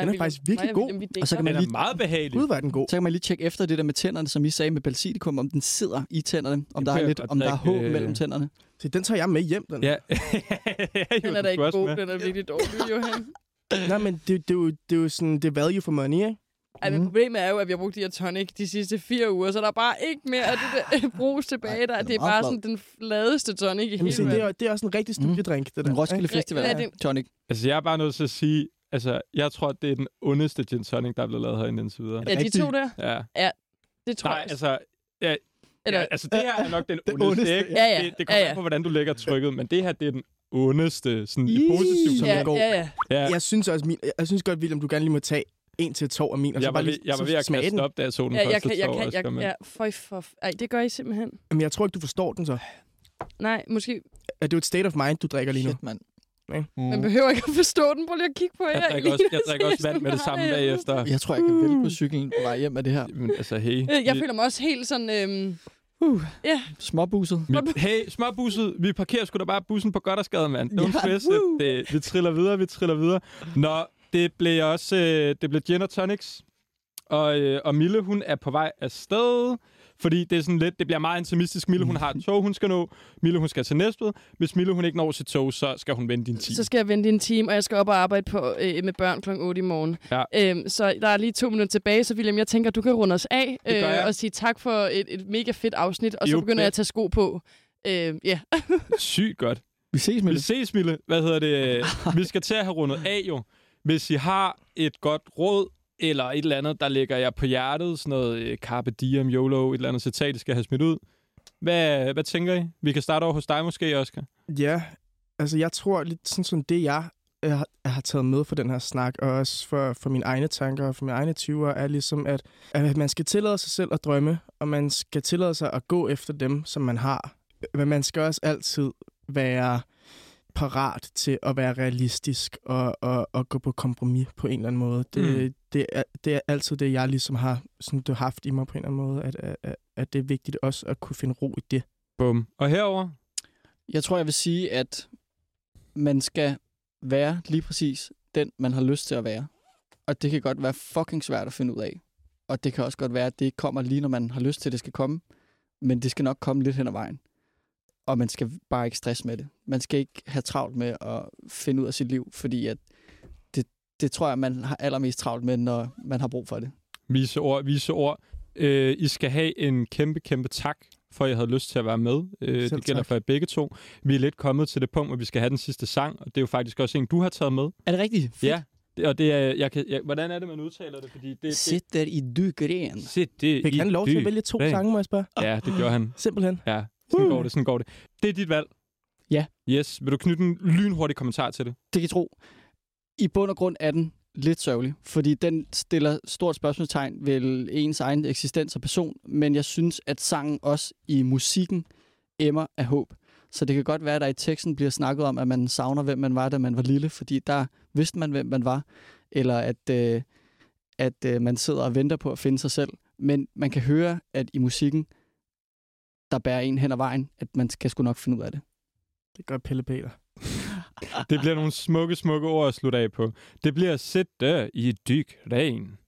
Den er faktisk virkelig god. Og så kan Den man er lige meget behagelig. Gud, var den god. Så kan man lige tjekke efter det der med tænderne, som I sagde med basilikum, om den sidder i tænderne, om der er lidt, om der er håb øh, mellem tænderne. Så den tager jeg med hjem, den. Ja. Den er da ikke god. Den er virkelig dårlig, Johan. Nej, men det, det, er jo, det er jo sådan, det er value for money, ikke? Ej, men Mhm. problemet er jo, at vi har brugt de her tonic de sidste fire uger, så der er bare ikke mere af det der brus tilbage. Der. den er Det er meget bare flad. sådan den fladeste tonic i Jamen, hele se, det, verden. er, det er også en rigtig studiedrink, det der. Den Roskilde? Festival Ja, ja, det- tonic. Altså, jeg er bare nødt til at sige, altså, jeg tror, det er den ondeste gin tonic, der er blevet lavet herinde indtil videre. Ja, de to der, Ja. det tror Nej, jeg. altså, ja, Eller, ja, altså det her er nok den Det ondeste, ondeste, ikke? ja, ja. Det, det kommer Ja, ja, ja. på, hvordan du lægger trykket, men det her, det er den ondeste, sådan i Ih, positiv som ja, det går. ja, ja. Ja, Jeg synes også, min, jeg synes godt, William, du gerne lige må tage en til to af min, og så jeg, var bare lige jeg var så ved at smage den. kaste op, da jeg så den Ja, jeg første kan, jeg tår, kan, jeg, men- ja, føj for... Ej, det gør I simpelthen. Men jeg tror ikke, du forstår den så. Nej, måske... Er det jo et state of mind, du drikker lige nu? Shit, mand. Ikke? Man Mm. behøver ikke at forstå den. Prøv lige at kigge på jer. Jeg drikker også, jeg drikker også vand med det samme bagefter. Jeg tror, jeg kan vælge på cyklen på vej hjem af det her. Men altså, hey. Øh, Jeg føler mig også helt sådan... Øhm, Uh, ja, småbuset. Vi, hey, småbusset, vi parkerer sgu da bare bussen på Goddersgade, mand. Don't woo. det. Vi triller videre, vi triller videre. Nå, det blev også øh, det blev gin og tonics. Og, øh, og Mille, hun er på vej afsted. Fordi det er sådan lidt, det bliver meget intimistisk. Mille, hun har et tog, hun skal nå. Mille, hun skal til Næstved. Hvis Mille, hun ikke når sit tog, så skal hun vente din tid. så skal jeg vente i en time, og jeg skal op og arbejde på, øh, med børn kl. 8 i morgen. Ja. Øhm, så der er lige to minutter tilbage, så William, jeg tænker, du kan runde os af jeg. og sige tak for et, et mega fedt afsnit, og så Jo, begynder det- jeg at tage sko på. Øh, ja. Sygt godt. Vi ses, Vi Mille. ses, Mille. Hvad hedder det? Vi skal til at have rundet af, jo. Hvis I har et godt råd, eller et eller andet, der ligger jer på hjertet, sådan noget øh, Carpe Diem, YOLO, et eller andet citat, skal have smidt ud. Hvad, hvad tænker I? Vi kan starte over hos dig måske, Oscar. Ja, altså jeg tror lidt sådan, sådan det, jeg, jeg, har, jeg har taget med for den her snak, og også for, for mine egne tanker og for mine egne 20'er, er ligesom, at, at man skal tillade sig selv at drømme, og man skal tillade sig at gå efter dem, som man har. Men man skal også altid være parat til at være realistisk og, og, og gå på kompromis på en eller anden måde. Det, Mm. Det, er, det er altid det, jeg ligesom har sådan, det har haft i mig på en eller anden måde, at, at, at det er vigtigt også at kunne finde ro i det. Bum. Og herover Jeg tror, jeg vil sige, at man skal være lige præcis den, man har lyst til at være. Og det kan godt være fucking svært at finde ud af. Og det kan også godt være, at det ikke kommer lige, når man har lyst til, at det skal komme. Men det skal nok komme lidt hen ad vejen. Og man skal bare ikke stresse med det. Man skal ikke have travlt med at finde ud af sit liv, fordi at det, tror jeg, man har allermest travlt med, når man har brug for det. vise ord, vise ord. Øh, I skal have en kæmpe, kæmpe tak, for at I havde lyst til at være med. Øh, det gælder tak. for jer begge to. Vi er lidt kommet til det punkt, hvor vi skal have den sidste sang, og det er jo faktisk også en, du har taget med. Er det rigtigt? Fedt. Ja, det, og det er, jeg kan, jeg, hvordan er det, man udtaler det? Fordi det, det, Sitter i dykeren. Sæt det Fik i han lov til at vælge to ren. sange, må jeg spørge? Ja, det gjorde han. Simpelthen. Ja, sådan Uh. går det, sådan går det. Det er dit valg. Ja. Yes. Vil du knytte en lynhurtig kommentar til det? det kan I tro. I bund og grund er den lidt sørgelig, fordi den stiller stort spørgsmålstegn ved ens egen eksistens og person, men jeg synes, at sangen også i musikken emmer af håb. Så det kan godt være, at der i teksten bliver snakket om, at man savner, hvem man var, da man var lille, fordi der vidste man, hvem man var, eller at, øh, at øh, man sidder og venter på at finde sig selv. Men man kan høre, at i musikken, der bærer en hen ad vejen, at man skal sgu nok finde ud af det. Det gør Pelle Peter. Det bliver nogle smukke, smukke ord at slutte af på. Det bliver sætte i dyk ren.